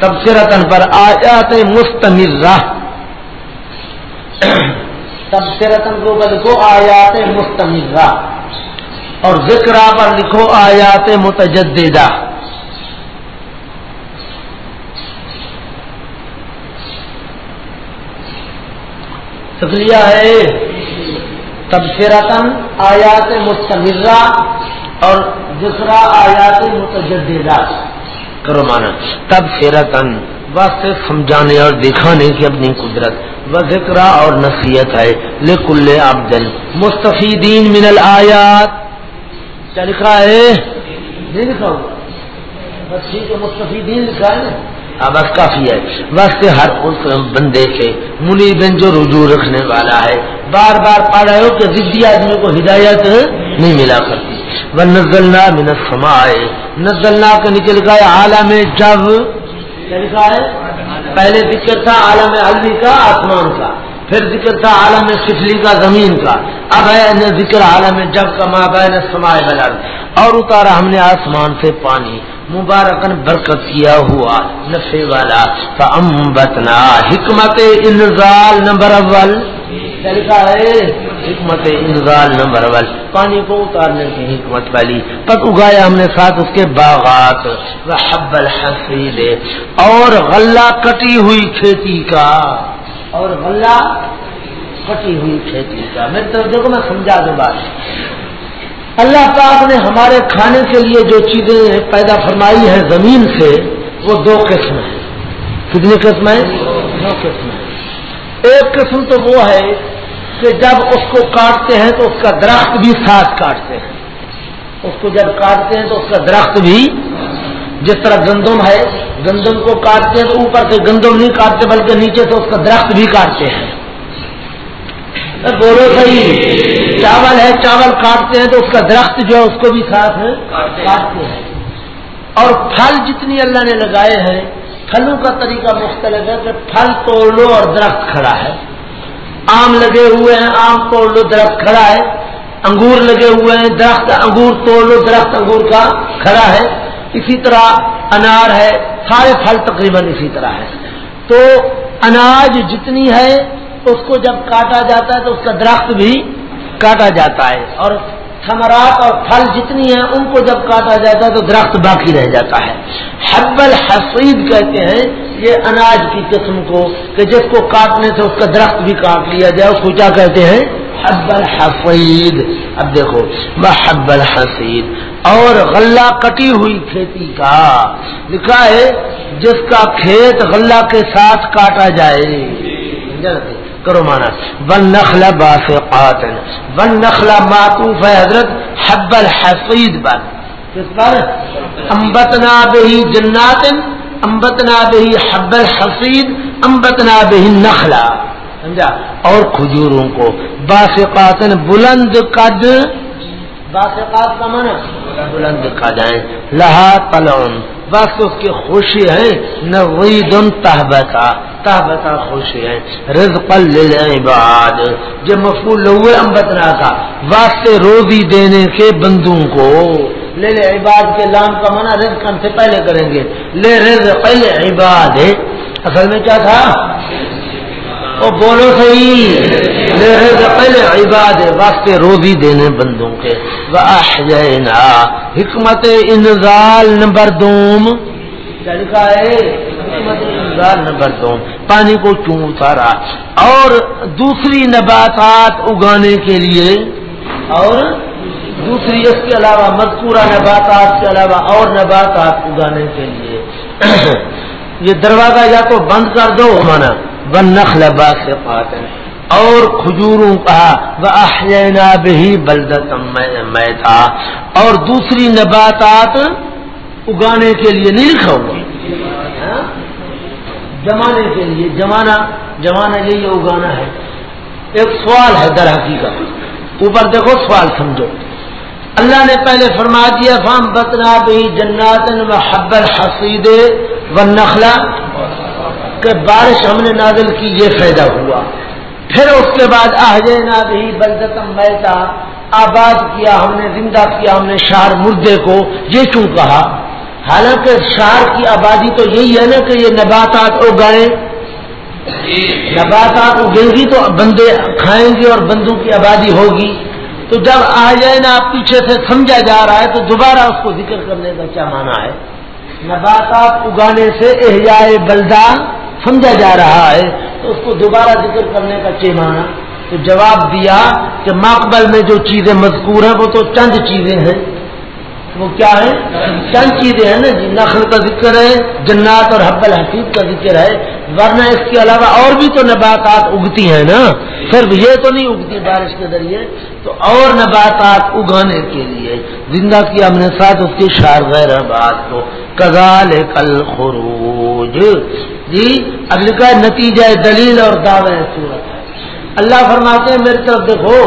تب سے رتن پر آیات مستمرہ۔ تب سے رتن کو لکھو آیات مستمرہ۔ اور ذکر پر لکھو آیات متجددہ۔ شکریہ ہے۔ تبصرتن آیات مستمرہ اور دوسرا آیات متجددہ۔ کرو مانا تبصرتن واسطے سمجھانے اور دکھانے کی اپنی قدرت و ذکر اور نصیحت ہے۔ لکل عبدن مستفیدین من الآیات۔ کیا لکھا ہے؟ نہیں لکھا ہوگا بس ٹھیک ہے مستفیدین لکھا ہے۔ نا ہاں، بس کافی ہے۔ واسطے ہر اس بندے سے منی بن جو رجوع رکھنے والا ہے۔ بار بار پا رہے ہو کہ ضدی آدمی کو ہدایت نہیں ملا کرتی۔ وہ نزلنا من سمائے نزلنا کا نکل گئے عالم جب۔ لکھا ہے؟ پہلے ذکر تھا عالم علی کا، آسمان کا۔ پھر ذکر تھا عالم سفلی کا، زمین کا۔ اب ہے ذکر عالم جب کا ماں سمائے بلر اور اتارا ہم نے آسمان سے پانی۔ مبارکن برکت کیا ہوا نفے والا۔ امبتنا حکمت انزال نمبر اول۔ طریقہ ہے حکمت انزال نمبر اول۔ پانی کو اتارنے کی حکمت والی۔ پس اگایا ہم نے ساتھ اس کے باغات۔ حب الحسید اور غلہ کٹی ہوئی کھیتی کا۔ اور غلہ کٹی ہوئی کھیتی کا۔ میرے طرف دیکھو، میں سمجھا دوں بات۔ اللہ پاک نے ہمارے کھانے کے لیے جو چیزیں پیدا فرمائی ہیں زمین سے، وہ دو قسم ہیں۔ کتنی قسم ہیں؟ دو قسم ہیں۔ ایک قسم تو وہ ہے کہ جب اس کو کاٹتے ہیں تو اس کا درخت بھی ساتھ کاٹتے ہیں۔ اس کو جب کاٹتے ہیں تو اس کا درخت بھی جس طرح گندم ہے، گندم کو کاٹتے ہیں تو اوپر سے گندم نہیں کاٹتے، بلکہ نیچے سے اس کا درخت بھی کاٹتے ہیں۔ بولو صحیح، چاول ہے، چاول کاٹتے ہیں تو اس کا درخت جو ہے، اس کو بھی ساتھ کاٹتے ہیں۔ اور پھل جتنی اللہ نے لگائے ہیں، پھلوں کا طریقہ مختلف ہے کہ پھل توڑ لو اور درخت کھڑا ہے۔ آم لگے ہوئے ہیں، آم توڑ لو، درخت کھڑا ہے۔ انگور لگے ہوئے ہیں، درخت انگور توڑ لو، درخت انگور کا کھڑا ہے۔ اسی طرح انار ہے، سارے پھل تقریباً اسی طرح ہے تو اناج جتنی ہے، اس کو جب کاٹا جاتا ہے تو اس کا درخت بھی کاٹا جاتا ہے۔ اور تھمرات اور پھل جتنی ہیں، ان کو جب کاٹا جاتا ہے تو درخت باقی رہ جاتا ہے۔ حب الحسید کہتے ہیں، یہ اناج کی قسم کو کہ جس کو کاٹنے سے اس کا درخت بھی کاٹ لیا جائے، اس کو کیا کہتے ہیں؟ حب الحسید اب دیکھو وہ الحسید اور غلہ کٹی ہوئی کھیتی کا لکھا ہے، جس کا کھیت غلہ کے ساتھ کاٹا جائے۔ کرو مانا ون نخلا باس قاتن ون نخلا معطوف ہے حضرت حب الحفید بن۔ کس پر؟ امبتنا بہی جنات امبتنا بہی حب الحفید امبتنا بہی نخلا سمجھا؟ اور کھجوروں کو۔ باس قاتن بلند قد باس قات کا مانا بلند قد ہیں۔ لہا تلون بس اس کی خوشی ہے نوید تحبتا تحبتا خوشی ہے رزق للعباد۔ جو مفول ہوئے امبتنا کا۔ واسطے روزی دینے کے بندوں کو۔ لے لے عباد کے لام کا منع رزق سے پہلے کریں گے۔ لے رزق عباد اصل میں کیا تھا؟ او بولو صحیح پہلے عباد واسطے روزی دینے بندوں کے حکمت انزال نمبر دوم۔ لکھا ہے؟ حکمت انزال نمبر دوم۔ پانی کو چون اتارا۔ اور دوسری نباتات اگانے کے لیے، اور دوسری اس کے علاوہ مذکورہ نباتات کے علاوہ اور نباتات اگانے کے لیے۔ یہ دروازہ یا تو بند کر دو، مانا۔ ون نخل باس اور کھجوروں کا وہ بھی بلدت میں تھا اور دوسری نباتات اگانے کے لیے نہیں لکھا ہوا۔ جمانے کے لیے، جمانا جمانا یہی اگانا ہے۔ ایک سوال ہے در حقیقت۔ اوپر دیکھو سوال سمجھو۔ اللہ نے پہلے فرما دیا فام بتنا بھی جنات و حبر حسید و نخلا کہ بارش ہم نے نازل کی، یہ فائدہ ہوا۔ پھر اس کے بعد آہجینا بھی بلدتم میتا، آباد کیا، ہم نے زندہ کیا، ہم نے شہر مردے کو یہ کیوں کہا؟ حالانکہ شہر کی آبادی تو یہی ہے نا کہ یہ نباتات اگائے نباتات اگیں گی تو بندے کھائیں گے اور بندوں کی آبادی ہوگی۔ تو جب آ جائے نا پیچھے سے سمجھا جا رہا ہے تو دوبارہ اس کو ذکر کرنے کا کیا مانا ہے؟ نباتات اگانے سے احجائے بلدا سمجھا جا رہا ہے، تو اس کو دوبارہ ذکر کرنے کا چی مانا تو جواب دیا کہ مقبل میں جو چیزیں مذکور ہیں، وہ تو چند چیزیں ہیں۔ وہ کیا ہے چند چیزیں ہیں نا جی نخل کا ذکر ہے، جنات اور حب الحقیب کا ذکر ہے۔ ورنہ اس کے علاوہ اور بھی تو نباتات اگتی ہیں نا۔ صرف یہ تو نہیں اگتی بارش کے ذریعے، تو اور نباتات اگانے کے لیے۔ زندہ کیا ہم نے ساتھ اس کی شار غیر بات کو کزال کل خروج جی اب لکھا نتیجہ دلیل اور دعوے صورت ہے۔ اللہ فرماتے ہیں، میری طرف دیکھو،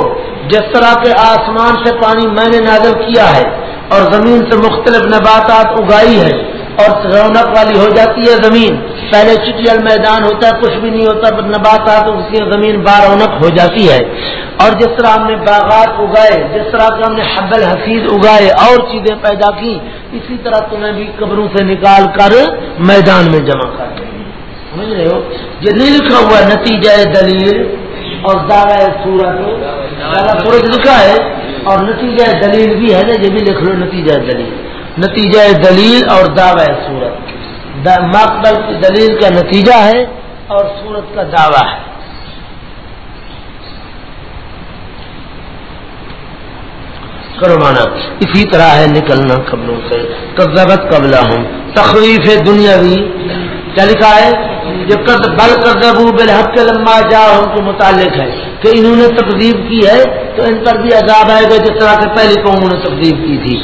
جس طرح کے آسمان سے پانی میں نے نازل کیا ہے اور زمین سے مختلف نباتات اگائی ہے اور رونق والی ہو جاتی ہے زمین۔ پہلے چٹیل میدان ہوتا ہے، کچھ بھی نہیں ہوتا، پر نباتات اگتی ہے زمین بارونق ہو جاتی ہے۔ اور جس طرح ہم نے باغات اگائے، جس طرح کے ہم نے حبل حفیظ اگائے، اور چیزیں پیدا کی اسی طرح تمہیں بھی قبروں سے نکال کر میدان میں جمع کر دیں سمجھ رہے ہو؟ یہ نہیں لکھا ہوا نتیجہ دلیل اور دعوی سورت سورج لکھا ہے اور نتیجہ دلیل بھی ہے نا، یہ بھی لکھ لو نتیجہ دلیل۔ نتیجہ دلیل اور دعوی سورت مقبل کی دلیل کا نتیجہ ہے اور سورت کا دعویٰ ہے۔ کرو مانا، اسی طرح ہے نکلنا قبلوں سے۔ کبت قبلہ ہوں تخریف دنیاوی۔ کیا لکھا ہے؟ جو بل کر دبو بالحق کے لمبا جا ان کے متعلق ہے کہ انہوں نے تقریب کی ہے تو ان پر بھی عذاب آئے گا جس طرح سے پہلی قوموں نے تقریب کی تھی۔